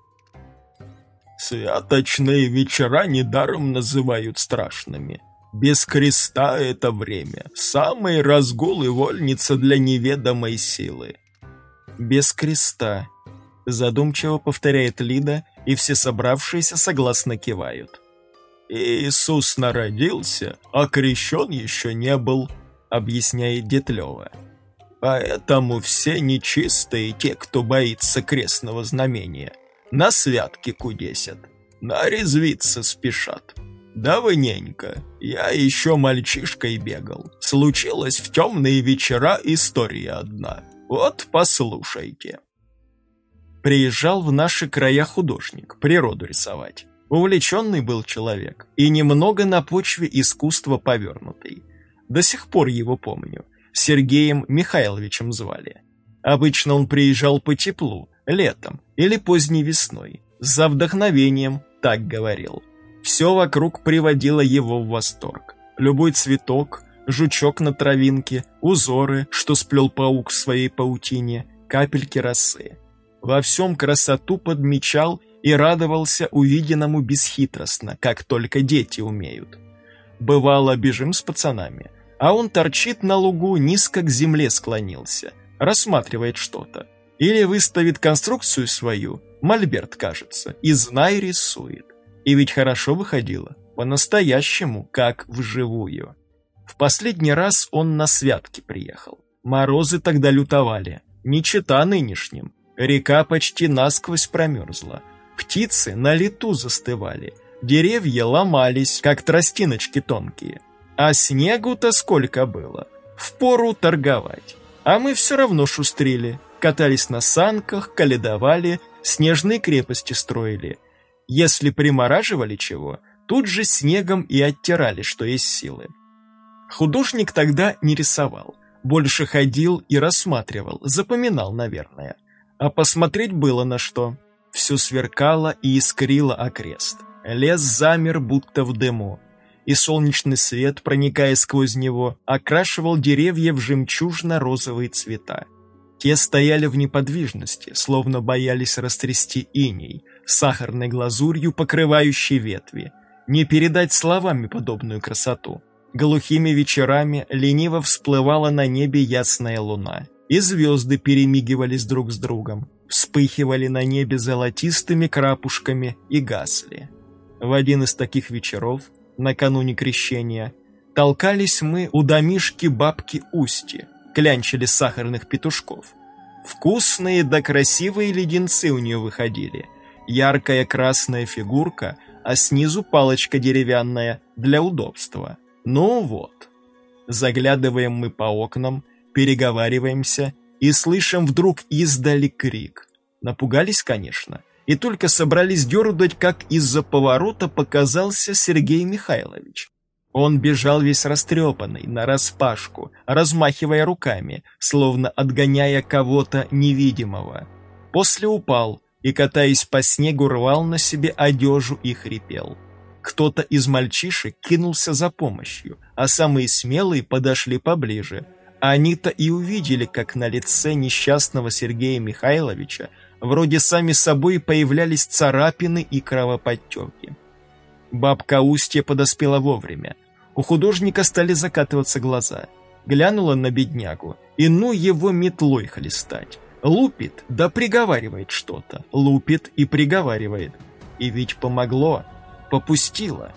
Святочные вечера недаром называют страшными. Без креста это время. Самый разгул и вольница для неведомой силы. Без креста. Задумчиво повторяет Лида, и все собравшиеся согласно кивают. Иисус народился, а крещен еще не был, объясняет Детлева. Поэтому все нечистые, те, кто боится крестного знамения, на святки кудесят, на резвиться спешат. «Давненько. Я еще мальчишкой бегал. Случилась в темные вечера история одна. Вот послушайте». Приезжал в наши края художник, природу рисовать. Увлеченный был человек, и немного на почве искусства повернутый. До сих пор его помню. Сергеем Михайловичем звали. Обычно он приезжал по теплу, летом или поздней весной. За вдохновением, так говорил. Все вокруг приводило его в восторг. Любой цветок, жучок на травинке, узоры, что сплел паук в своей паутине, капельки росы. Во всем красоту подмечал и радовался увиденному бесхитростно, как только дети умеют. Бывало, бежим с пацанами, а он торчит на лугу, низко к земле склонился, рассматривает что-то. Или выставит конструкцию свою, мольберт, кажется, и знай рисует. И ведь хорошо выходило, по-настоящему, как вживую. В последний раз он на святки приехал. Морозы тогда лютовали, не чета нынешним. Река почти насквозь промерзла. Птицы на лету застывали, деревья ломались, как тростиночки тонкие. А снегу-то сколько было, впору торговать. А мы все равно шустрили, катались на санках, каледовали, снежные крепости строили – если примораживали чего, тут же снегом и оттирали, что есть силы. Художник тогда не рисовал, больше ходил и рассматривал, запоминал, наверное. А посмотреть было на что. Все сверкало и искрило окрест. Лес замер, будто в дыму, и солнечный свет, проникая сквозь него, окрашивал деревья в жемчужно-розовые цвета. Те стояли в неподвижности, словно боялись растрясти иней, сахарной глазурью покрывающей ветви. Не передать словами подобную красоту. Глухими вечерами лениво всплывала на небе ясная луна, и звезды перемигивались друг с другом, вспыхивали на небе золотистыми крапушками и гасли. В один из таких вечеров, накануне крещения, толкались мы у домишки бабки Усти, клянчили сахарных петушков. Вкусные да красивые леденцы у нее выходили. Яркая красная фигурка, а снизу палочка деревянная для удобства. Ну вот. Заглядываем мы по окнам, переговариваемся и слышим вдруг издали крик. Напугались, конечно, и только собрались дернуть, как из-за поворота показался Сергей Михайлович. Он бежал весь растрепанный, нараспашку, размахивая руками, словно отгоняя кого-то невидимого. После упал и, катаясь по снегу, рвал на себе одежу и хрипел. Кто-то из мальчишек кинулся за помощью, а самые смелые подошли поближе. Они-то и увидели, как на лице несчастного Сергея Михайловича вроде сами собой появлялись царапины и кровоподтеки. Бабка Устья подоспела вовремя. У художника стали закатываться глаза. Глянула на беднягу, и ну его метлой хлестать. Лупит, да приговаривает что-то. Лупит и приговаривает. И ведь помогло. Попустило.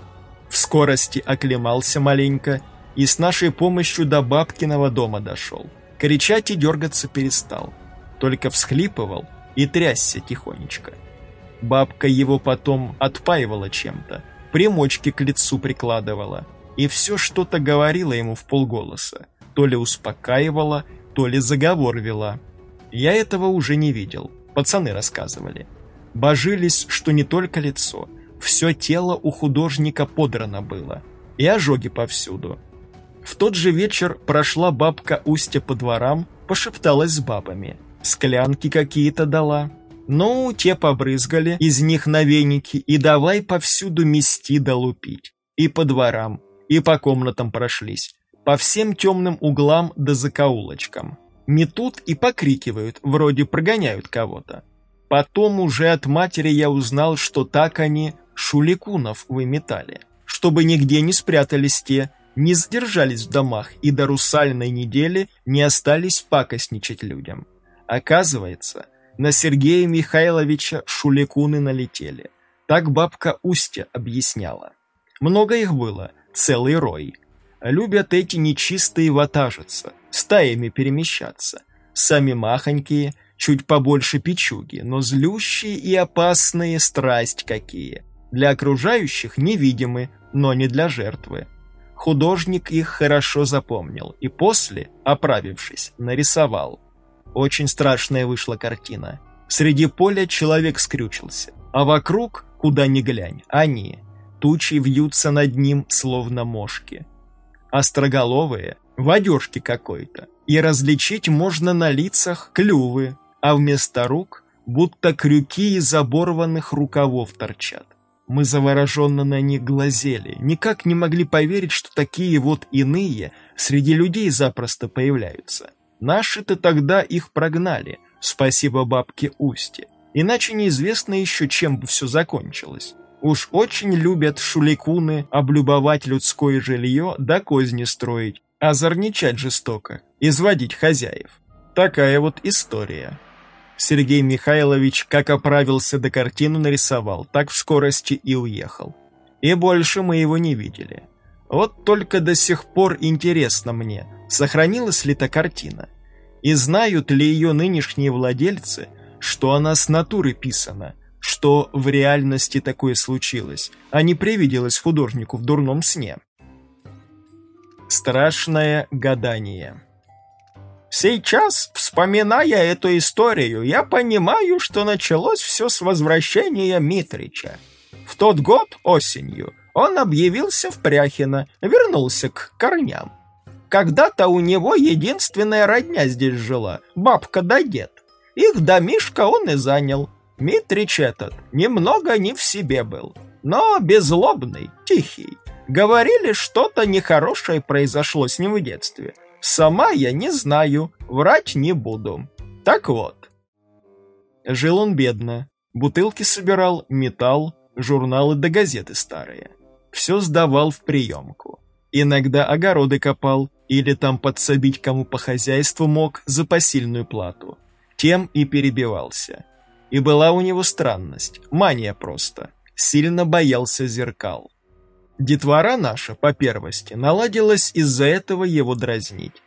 В скорости оклемался маленько и с нашей помощью до бабкиного дома дошел. Кричать и дергаться перестал. Только всхлипывал и трясся тихонечко. Бабка его потом отпаивала чем-то, примочки к лицу прикладывала – и все что-то говорила ему в полголоса, то ли успокаивала, то ли заговор вела. Я этого уже не видел, пацаны рассказывали. Божились, что не только лицо, все тело у художника подрано было, и ожоги повсюду. В тот же вечер прошла бабка Устя по дворам, пошепталась с бабами, склянки какие-то дала. Ну, те побрызгали из них на веники и давай повсюду мести да лупить. И по дворам, и по комнатам прошлись, по всем темным углам да закоулочкам. Метут и покрикивают, вроде прогоняют кого-то. Потом уже от матери я узнал, что так они шуликунов выметали, чтобы нигде не спрятались те, не задержались в домах и до русальной недели не остались пакостничать людям. Оказывается, на Сергея Михайловича шуликуны налетели. Так бабка Устя объясняла. Много их было, целый рой. Любят эти нечистые ватажиться, стаями перемещаться. Сами махонькие, чуть побольше печуги, но злющие и опасные страсть какие. Для окружающих невидимы, но не для жертвы. Художник их хорошо запомнил и после, оправившись, нарисовал. Очень страшная вышла картина. Среди поля человек скрючился, а вокруг, куда ни глянь, они – тучи вьются над ним, словно мошки. Остроголовые, в одежке какой-то, и различить можно на лицах клювы, а вместо рук будто крюки из оборванных рукавов торчат. Мы завороженно на них глазели, никак не могли поверить, что такие вот иные среди людей запросто появляются. Наши-то тогда их прогнали, спасибо бабке Усте. Иначе неизвестно еще, чем бы все закончилось. Уж очень любят шуликуны облюбовать людское жилье да козни строить, озорничать жестоко, изводить хозяев. Такая вот история. Сергей Михайлович, как оправился до картину нарисовал, так в скорости и уехал. И больше мы его не видели. Вот только до сих пор интересно мне, сохранилась ли та картина. И знают ли ее нынешние владельцы, что она с натуры писана, что в реальности такое случилось, а не привиделось художнику в дурном сне. Страшное гадание Сейчас, вспоминая эту историю, я понимаю, что началось все с возвращения Митрича. В тот год, осенью, он объявился в Пряхино, вернулся к корням. Когда-то у него единственная родня здесь жила, бабка да дед. Их домишко он и занял, Митрич этот немного не в себе был, но беззлобный, тихий. Говорили, что-то нехорошее произошло с ним в детстве. Сама я не знаю, врать не буду. Так вот. Жил он бедно. Бутылки собирал, металл, журналы да газеты старые. Все сдавал в приемку. Иногда огороды копал, или там подсобить кому по хозяйству мог за посильную плату. Тем и перебивался. И была у него странность, мания просто. Сильно боялся зеркал. Детвора наша, по первости, наладилась из-за этого его дразнить.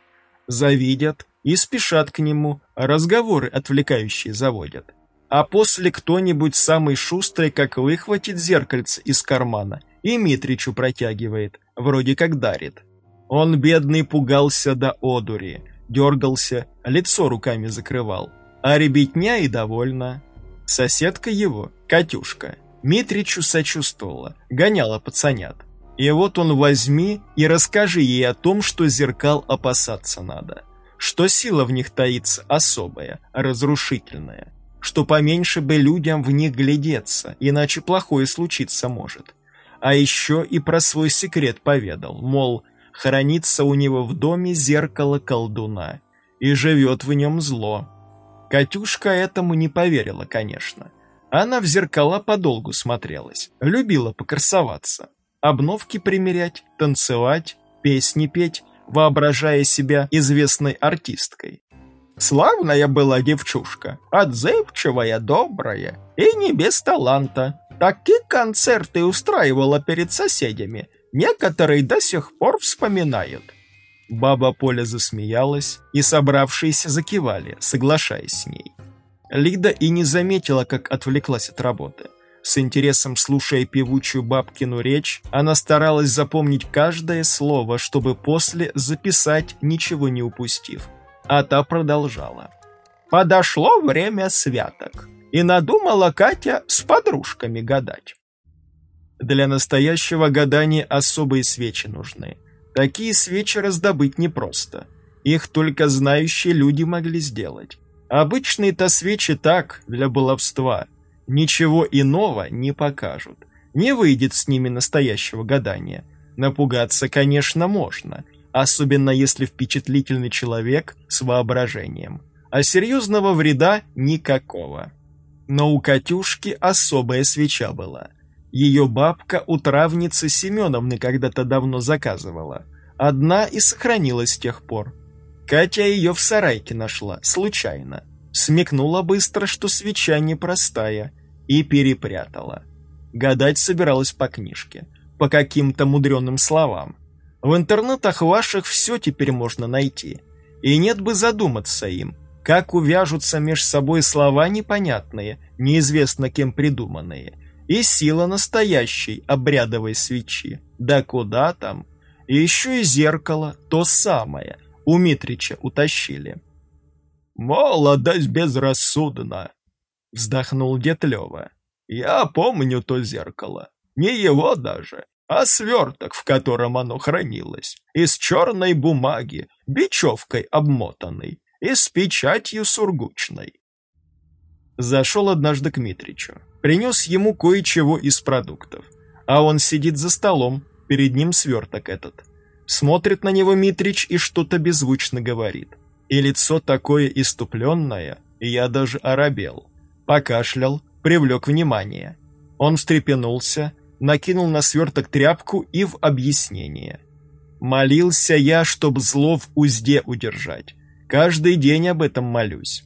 Завидят и спешат к нему, разговоры отвлекающие заводят. А после кто-нибудь самый шустрый как выхватит зеркальце из кармана и Митричу протягивает, вроде как дарит. Он, бедный, пугался до одури, дергался, лицо руками закрывал. А ребятня и довольна. Соседка его, Катюшка, Митричу сочувствовала, гоняла пацанят. И вот он возьми и расскажи ей о том, что зеркал опасаться надо. Что сила в них таится особая, разрушительная. Что поменьше бы людям в них глядеться, иначе плохое случиться может. А еще и про свой секрет поведал, мол, хранится у него в доме зеркало колдуна, и живет в нем зло. Катюшка этому не поверила, конечно. Она в зеркала подолгу смотрелась, любила покрасоваться, обновки примерять, танцевать, песни петь, воображая себя известной артисткой. Славная была девчушка, отзывчивая, добрая и не без таланта. Такие концерты устраивала перед соседями, некоторые до сих пор вспоминают. Баба Поля засмеялась, и собравшиеся закивали, соглашаясь с ней. Лида и не заметила, как отвлеклась от работы. С интересом слушая певучую бабкину речь, она старалась запомнить каждое слово, чтобы после записать, ничего не упустив. А та продолжала. «Подошло время святок, и надумала Катя с подружками гадать. Для настоящего гадания особые свечи нужны. Такие свечи раздобыть непросто. Их только знающие люди могли сделать. Обычные-то свечи так, для баловства. Ничего иного не покажут. Не выйдет с ними настоящего гадания. Напугаться, конечно, можно, особенно если впечатлительный человек с воображением. А серьезного вреда никакого. Но у Катюшки особая свеча была – ее бабка у травницы Семеновны когда-то давно заказывала. Одна и сохранилась с тех пор. Катя ее в сарайке нашла, случайно. Смекнула быстро, что свеча непростая, и перепрятала. Гадать собиралась по книжке, по каким-то мудреным словам. В интернетах ваших все теперь можно найти. И нет бы задуматься им, как увяжутся меж собой слова непонятные, неизвестно кем придуманные – и сила настоящей обрядовой свечи. Да куда там? И еще и зеркало, то самое, у Митрича утащили. «Молодость безрассудна!» — вздохнул дед Лева. «Я помню то зеркало. Не его даже, а сверток, в котором оно хранилось, из черной бумаги, бечевкой обмотанной и с печатью сургучной». Зашел однажды к Митричу принес ему кое-чего из продуктов. А он сидит за столом, перед ним сверток этот. Смотрит на него Митрич и что-то беззвучно говорит. И лицо такое иступленное, я даже оробел. Покашлял, привлек внимание. Он встрепенулся, накинул на сверток тряпку и в объяснение. Молился я, чтоб зло в узде удержать. Каждый день об этом молюсь.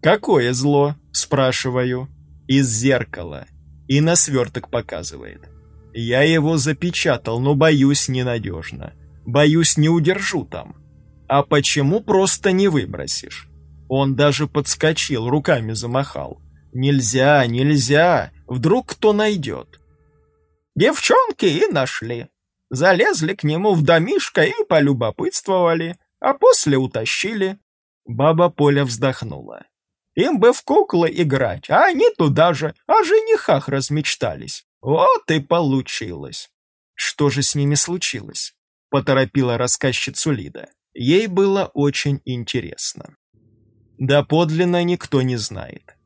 «Какое зло?» – спрашиваю из зеркала и на сверток показывает. Я его запечатал, но боюсь ненадежно. Боюсь, не удержу там. А почему просто не выбросишь? Он даже подскочил, руками замахал. Нельзя, нельзя, вдруг кто найдет. Девчонки и нашли. Залезли к нему в домишко и полюбопытствовали, а после утащили. Баба Поля вздохнула. Им бы в куклы играть, а они туда же, о женихах размечтались. Вот и получилось. Что же с ними случилось? Поторопила рассказчицу Лида. Ей было очень интересно. Да подлинно никто не знает.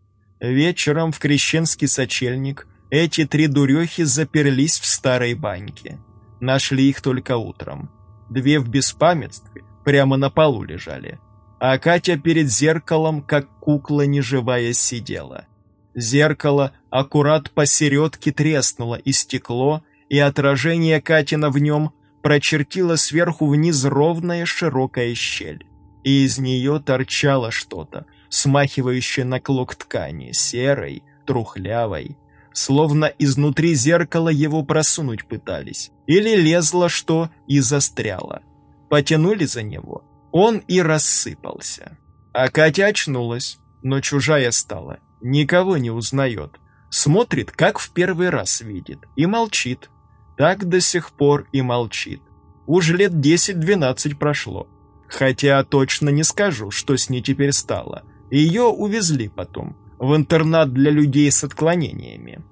Вечером в крещенский сочельник эти три дурехи заперлись в старой баньке. Нашли их только утром. Две в беспамятстве прямо на полу лежали. а Катя перед зеркалом, как кукла неживая, сидела. Зеркало аккурат посередке треснуло, и стекло, и отражение Катина в нем прочертило сверху вниз ровная широкая щель. И из нее торчало что-то, смахивающее на клок ткани, серой, трухлявой, словно изнутри зеркала его просунуть пытались, или лезло что и застряло. Потянули за него, он и рассыпался. А Катя очнулась, но чужая стала, никого не узнает, смотрит, как в первый раз видит, и молчит. Так до сих пор и молчит. Уж лет десять-двенадцать прошло. Хотя точно не скажу, что с ней теперь стало. Ее увезли потом, в интернат для людей с отклонениями.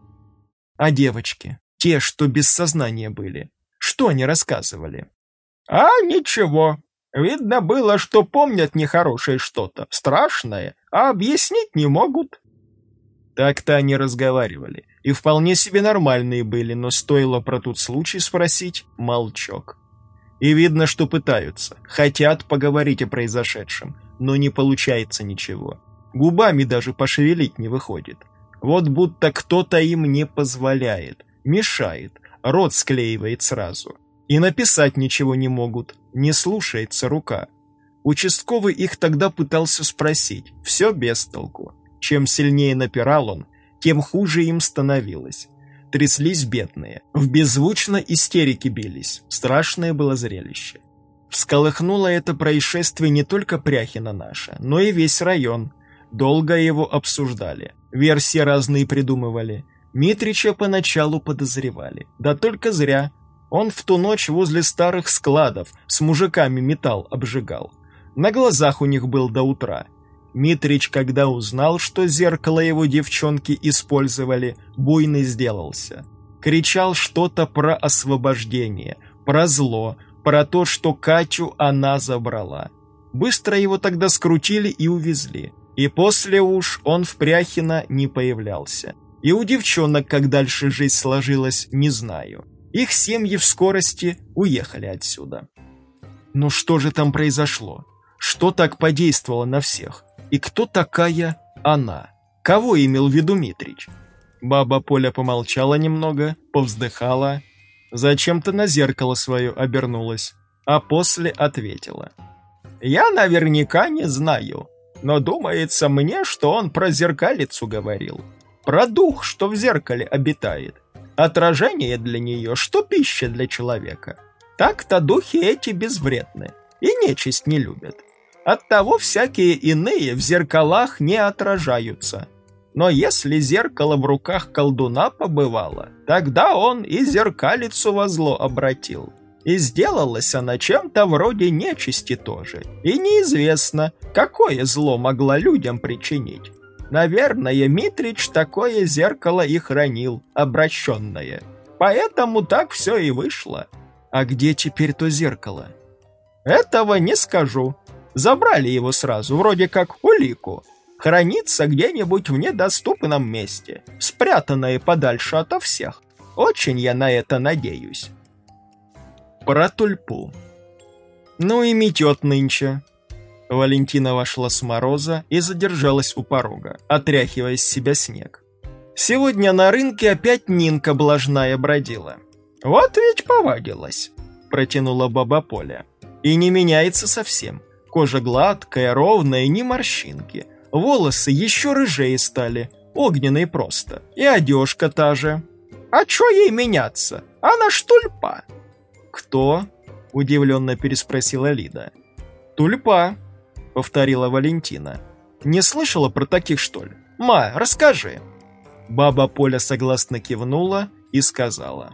А девочки, те, что без сознания были, что они рассказывали? А ничего. Видно было, что помнят нехорошее что-то, страшное, а объяснить не могут. Так-то они разговаривали, и вполне себе нормальные были, но стоило про тот случай спросить – молчок. И видно, что пытаются, хотят поговорить о произошедшем, но не получается ничего. Губами даже пошевелить не выходит. Вот будто кто-то им не позволяет, мешает, рот склеивает сразу. И написать ничего не могут, не слушается рука. Участковый их тогда пытался спросить, все без толку. Чем сильнее напирал он, тем хуже им становилось. Тряслись бедные, в беззвучно истерике бились, страшное было зрелище. Всколыхнуло это происшествие не только Пряхина наша, но и весь район. Долго его обсуждали, версии разные придумывали. Митрича поначалу подозревали, да только зря. Он в ту ночь возле старых складов с мужиками металл обжигал. На глазах у них был до утра. Митрич, когда узнал, что зеркало его девчонки использовали, буйный сделался. Кричал что-то про освобождение, про зло, про то, что Катю она забрала. Быстро его тогда скрутили и увезли. И после уж он в Пряхино не появлялся. И у девчонок, как дальше жизнь сложилась, не знаю. Их семьи в скорости уехали отсюда. Ну что же там произошло? Что так подействовало на всех? И кто такая она? Кого имел в виду Митрич? Баба Поля помолчала немного, повздыхала, зачем-то на зеркало свое обернулась, а после ответила. «Я наверняка не знаю, но думается мне, что он про зеркалицу говорил, про дух, что в зеркале обитает. Отражение для нее, что пища для человека. Так-то духи эти безвредны и нечисть не любят. Оттого всякие иные в зеркалах не отражаются. Но если зеркало в руках колдуна побывало, тогда он и зеркалицу во зло обратил. И сделалась она чем-то вроде нечисти тоже. И неизвестно, какое зло могла людям причинить. Наверное, Митрич такое зеркало и хранил, обращенное. Поэтому так все и вышло. А где теперь то зеркало? Этого не скажу. Забрали его сразу, вроде как улику. Хранится где-нибудь в недоступном месте, спрятанное подальше ото всех. Очень я на это надеюсь. Про тульпу. Ну и метет нынче. Валентина вошла с мороза и задержалась у порога, отряхивая с себя снег. Сегодня на рынке опять Нинка блажная бродила. «Вот ведь повадилась», — протянула баба Поля. «И не меняется совсем. Кожа гладкая, ровная, ни морщинки. Волосы еще рыжее стали, огненные просто. И одежка та же». «А чё ей меняться? Она ж тульпа». «Кто?» — удивленно переспросила Лида. «Тульпа», повторила Валентина. «Не слышала про таких, что ли? Ма, расскажи!» Баба Поля согласно кивнула и сказала.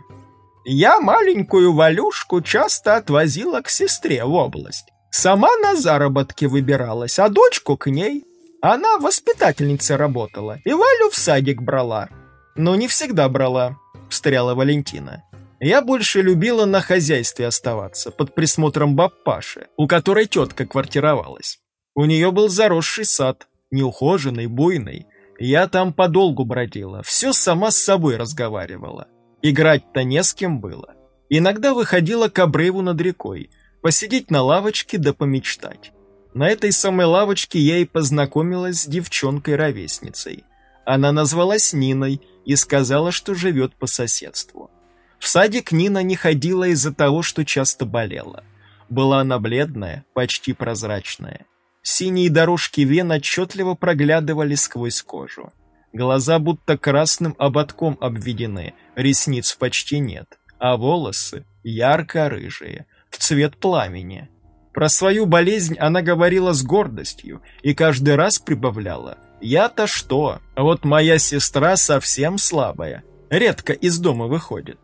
«Я маленькую Валюшку часто отвозила к сестре в область. Сама на заработки выбиралась, а дочку к ней. Она воспитательницей работала и Валю в садик брала». «Но не всегда брала», — встряла Валентина. Я больше любила на хозяйстве оставаться, под присмотром бабпаши, у которой тетка квартировалась. У нее был заросший сад, неухоженный, буйный. Я там подолгу бродила, все сама с собой разговаривала. Играть-то не с кем было. Иногда выходила к обрыву над рекой, посидеть на лавочке да помечтать. На этой самой лавочке я и познакомилась с девчонкой-ровесницей. Она назвалась Ниной и сказала, что живет по соседству. В садик Нина не ходила из-за того, что часто болела. Была она бледная, почти прозрачная. Синие дорожки вен отчетливо проглядывали сквозь кожу. Глаза будто красным ободком обведены, ресниц почти нет, а волосы ярко-рыжие, в цвет пламени. Про свою болезнь она говорила с гордостью и каждый раз прибавляла «Я-то что? Вот моя сестра совсем слабая, редко из дома выходит».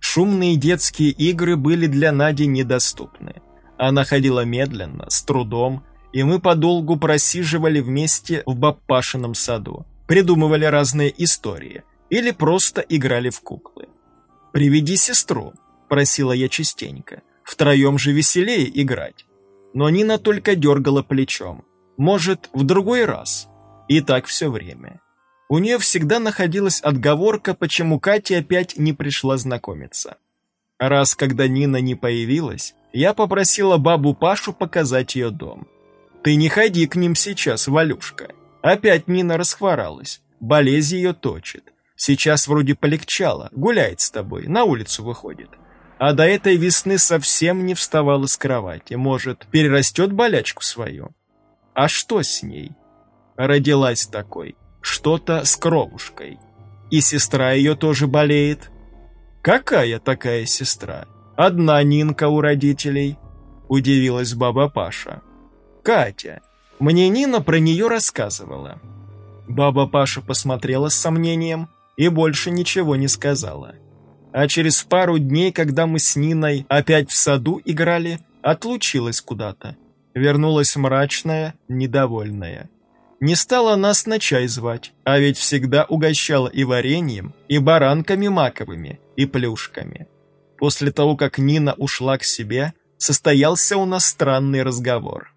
Шумные детские игры были для Нади недоступны. Она ходила медленно, с трудом, и мы подолгу просиживали вместе в Бабпашином саду, придумывали разные истории или просто играли в куклы. «Приведи сестру», — просила я частенько, — «втроем же веселее играть». Но Нина только дергала плечом. «Может, в другой раз?» И так все время. У нее всегда находилась отговорка, почему Катя опять не пришла знакомиться. Раз, когда Нина не появилась, я попросила бабу Пашу показать ее дом. «Ты не ходи к ним сейчас, Валюшка». Опять Нина расхворалась, болезнь ее точит. Сейчас вроде полегчало, гуляет с тобой, на улицу выходит. А до этой весны совсем не вставала с кровати. Может, перерастет болячку свою? А что с ней? Родилась такой. Что-то с кровушкой. И сестра ее тоже болеет. Какая такая сестра? Одна Нинка у родителей. Удивилась баба Паша. Катя. Мне Нина про нее рассказывала. Баба Паша посмотрела с сомнением и больше ничего не сказала. А через пару дней, когда мы с Ниной опять в саду играли, отлучилась куда-то. Вернулась мрачная, недовольная. Не стала нас на чай звать, а ведь всегда угощала и вареньем, и баранками маковыми, и плюшками. После того, как Нина ушла к себе, состоялся у нас странный разговор.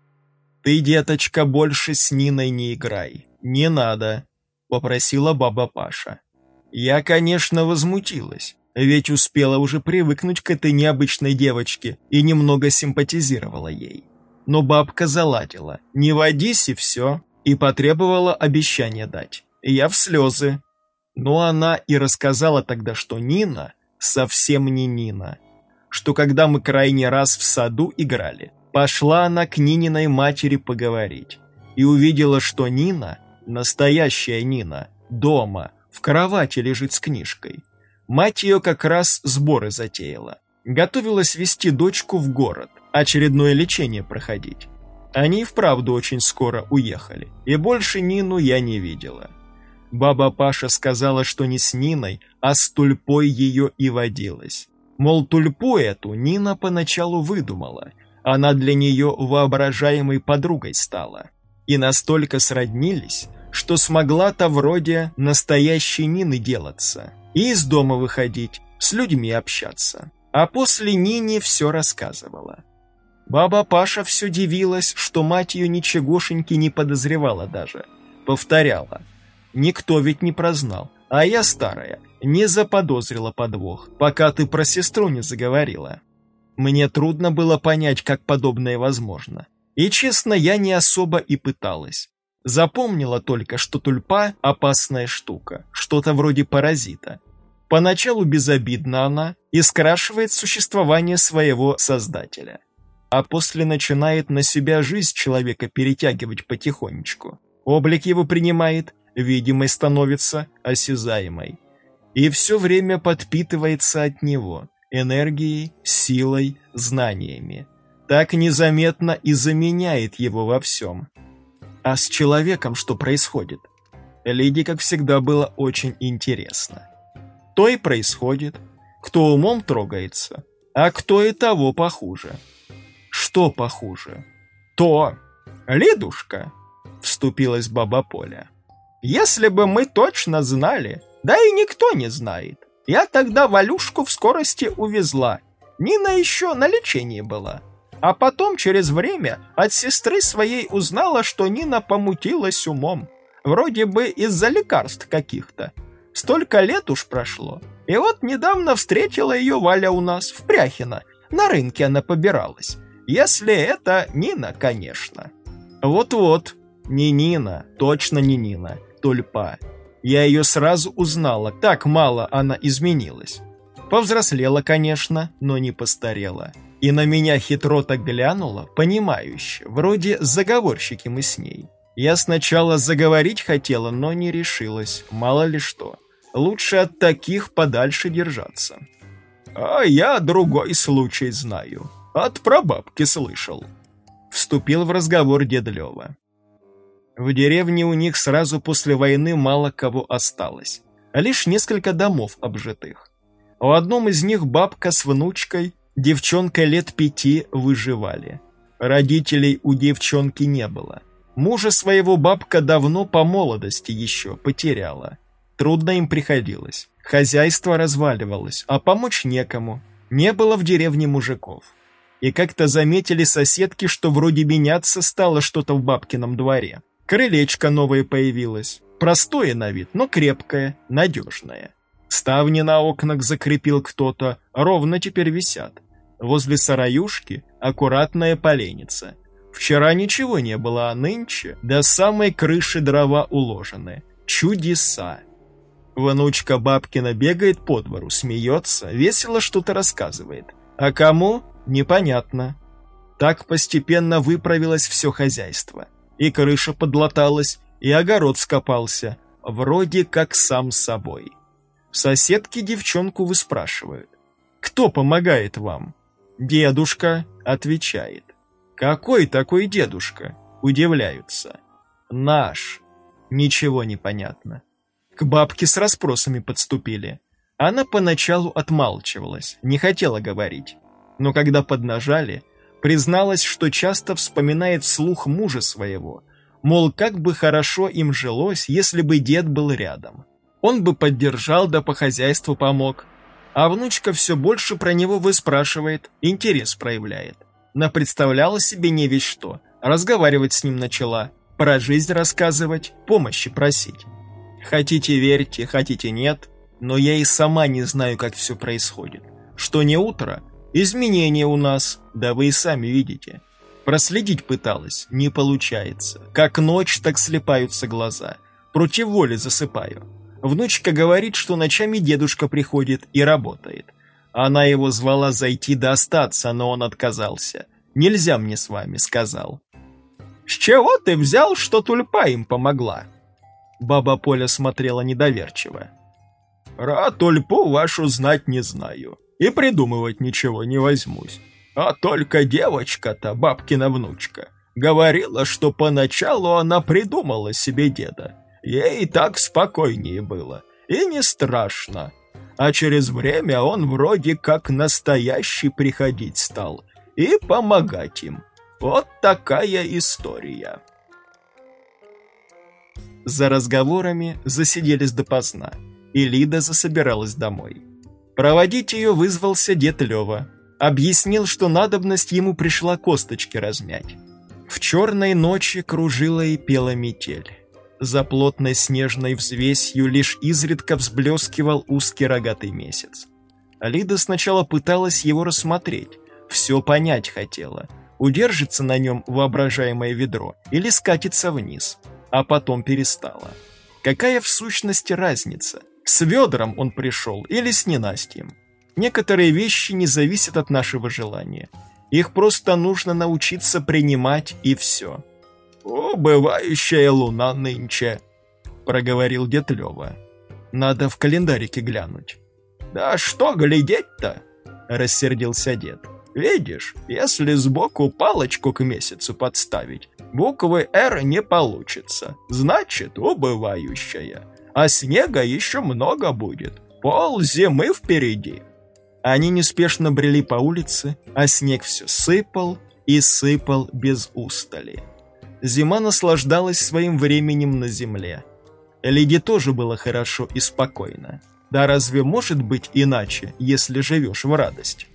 «Ты, деточка, больше с Ниной не играй. Не надо», — попросила баба Паша. Я, конечно, возмутилась, ведь успела уже привыкнуть к этой необычной девочке и немного симпатизировала ей. Но бабка заладила, не водись и все, и потребовала обещание дать. Я в слезы. Но она и рассказала тогда, что Нина совсем не Нина. Что когда мы крайний раз в саду играли, Пошла она к Нининой матери поговорить и увидела, что Нина, настоящая Нина, дома, в кровати лежит с книжкой. Мать ее как раз сборы затеяла. Готовилась вести дочку в город, очередное лечение проходить. Они вправду очень скоро уехали, и больше Нину я не видела. Баба Паша сказала, что не с Ниной, а с Тульпой ее и водилась. Мол, Тульпу эту Нина поначалу выдумала – она для нее воображаемой подругой стала. И настолько сроднились, что смогла-то вроде настоящей Нины делаться. И из дома выходить, с людьми общаться. А после Нине все рассказывала. Баба Паша все дивилась, что мать ее ничегошеньки не подозревала даже. Повторяла. Никто ведь не прознал, а я старая, не заподозрила подвох, пока ты про сестру не заговорила. Мне трудно было понять, как подобное возможно. И, честно, я не особо и пыталась. Запомнила только, что тульпа – опасная штука, что-то вроде паразита. Поначалу безобидна она и скрашивает существование своего создателя. А после начинает на себя жизнь человека перетягивать потихонечку. Облик его принимает, видимой становится осязаемой. И все время подпитывается от него – энергией, силой, знаниями. Так незаметно и заменяет его во всем. А с человеком что происходит? Лиде, как всегда, было очень интересно. То и происходит, кто умом трогается, а кто и того похуже. Что похуже? То, Лидушка, вступилась баба Поля. Если бы мы точно знали, да и никто не знает, я тогда Валюшку в скорости увезла. Нина еще на лечении была. А потом, через время, от сестры своей узнала, что Нина помутилась умом. Вроде бы из-за лекарств каких-то. Столько лет уж прошло. И вот недавно встретила ее Валя у нас, в Пряхино. На рынке она побиралась. Если это Нина, конечно. Вот-вот, не Нина, точно не Нина, Тульпа. Я ее сразу узнала, так мало она изменилась. Повзрослела, конечно, но не постарела. И на меня хитро так глянула, понимающе, вроде заговорщики мы с ней. Я сначала заговорить хотела, но не решилась, мало ли что. Лучше от таких подальше держаться. А я другой случай знаю. От прабабки слышал. Вступил в разговор дед Лёва. В деревне у них сразу после войны мало кого осталось, лишь несколько домов обжитых. В одном из них бабка с внучкой, девчонка лет пяти, выживали. Родителей у девчонки не было. Мужа своего бабка давно по молодости еще потеряла. Трудно им приходилось. Хозяйство разваливалось, а помочь некому. Не было в деревне мужиков. И как-то заметили соседки, что вроде меняться стало что-то в бабкином дворе. Крылечко новое появилось. Простое на вид, но крепкое, надежное. Ставни на окнах закрепил кто-то, ровно теперь висят. Возле сараюшки аккуратная поленница. Вчера ничего не было, а нынче до самой крыши дрова уложены. Чудеса! Внучка бабкина бегает по двору, смеется, весело что-то рассказывает. А кому? Непонятно. Так постепенно выправилось все хозяйство и крыша подлаталась, и огород скопался, вроде как сам собой. Соседки девчонку выспрашивают. «Кто помогает вам?» «Дедушка», — отвечает. «Какой такой дедушка?» — удивляются. «Наш». Ничего не понятно. К бабке с расспросами подступили. Она поначалу отмалчивалась, не хотела говорить. Но когда поднажали, Призналась, что часто вспоминает слух мужа своего, мол, как бы хорошо им жилось, если бы дед был рядом. Он бы поддержал да по хозяйству помог. А внучка все больше про него выспрашивает, интерес проявляет. На представляла себе не весь что, разговаривать с ним начала, про жизнь рассказывать, помощи просить. Хотите верьте, хотите нет, но я и сама не знаю, как все происходит. Что не утро, Изменения у нас, да вы и сами видите. Проследить пыталась, не получается. Как ночь, так слепаются глаза. Против воли засыпаю. Внучка говорит, что ночами дедушка приходит и работает. Она его звала зайти да остаться, но он отказался. «Нельзя мне с вами», — сказал. «С чего ты взял, что тульпа им помогла?» Баба Поля смотрела недоверчиво. «Про тульпу вашу знать не знаю и придумывать ничего не возьмусь. А только девочка-то, бабкина внучка, говорила, что поначалу она придумала себе деда. Ей так спокойнее было, и не страшно. А через время он вроде как настоящий приходить стал и помогать им. Вот такая история. За разговорами засиделись допоздна, и Лида засобиралась домой. Проводить ее вызвался дед Лева. Объяснил, что надобность ему пришла косточки размять. В черной ночи кружила и пела метель. За плотной снежной взвесью лишь изредка взблескивал узкий рогатый месяц. Алида сначала пыталась его рассмотреть, все понять хотела, удержится на нем воображаемое ведро или скатится вниз, а потом перестала. Какая в сущности разница – с ведром он пришел или с ненастьем. Некоторые вещи не зависят от нашего желания. Их просто нужно научиться принимать и все. «Убывающая луна нынче», — проговорил дед Лёва. «Надо в календарике глянуть». «Да что глядеть-то?» — рассердился дед. «Видишь, если сбоку палочку к месяцу подставить, буквы «Р» не получится, значит, убывающая а снега еще много будет. Пол зимы впереди. Они неспешно брели по улице, а снег все сыпал и сыпал без устали. Зима наслаждалась своим временем на земле. Лиде тоже было хорошо и спокойно. Да разве может быть иначе, если живешь в радость?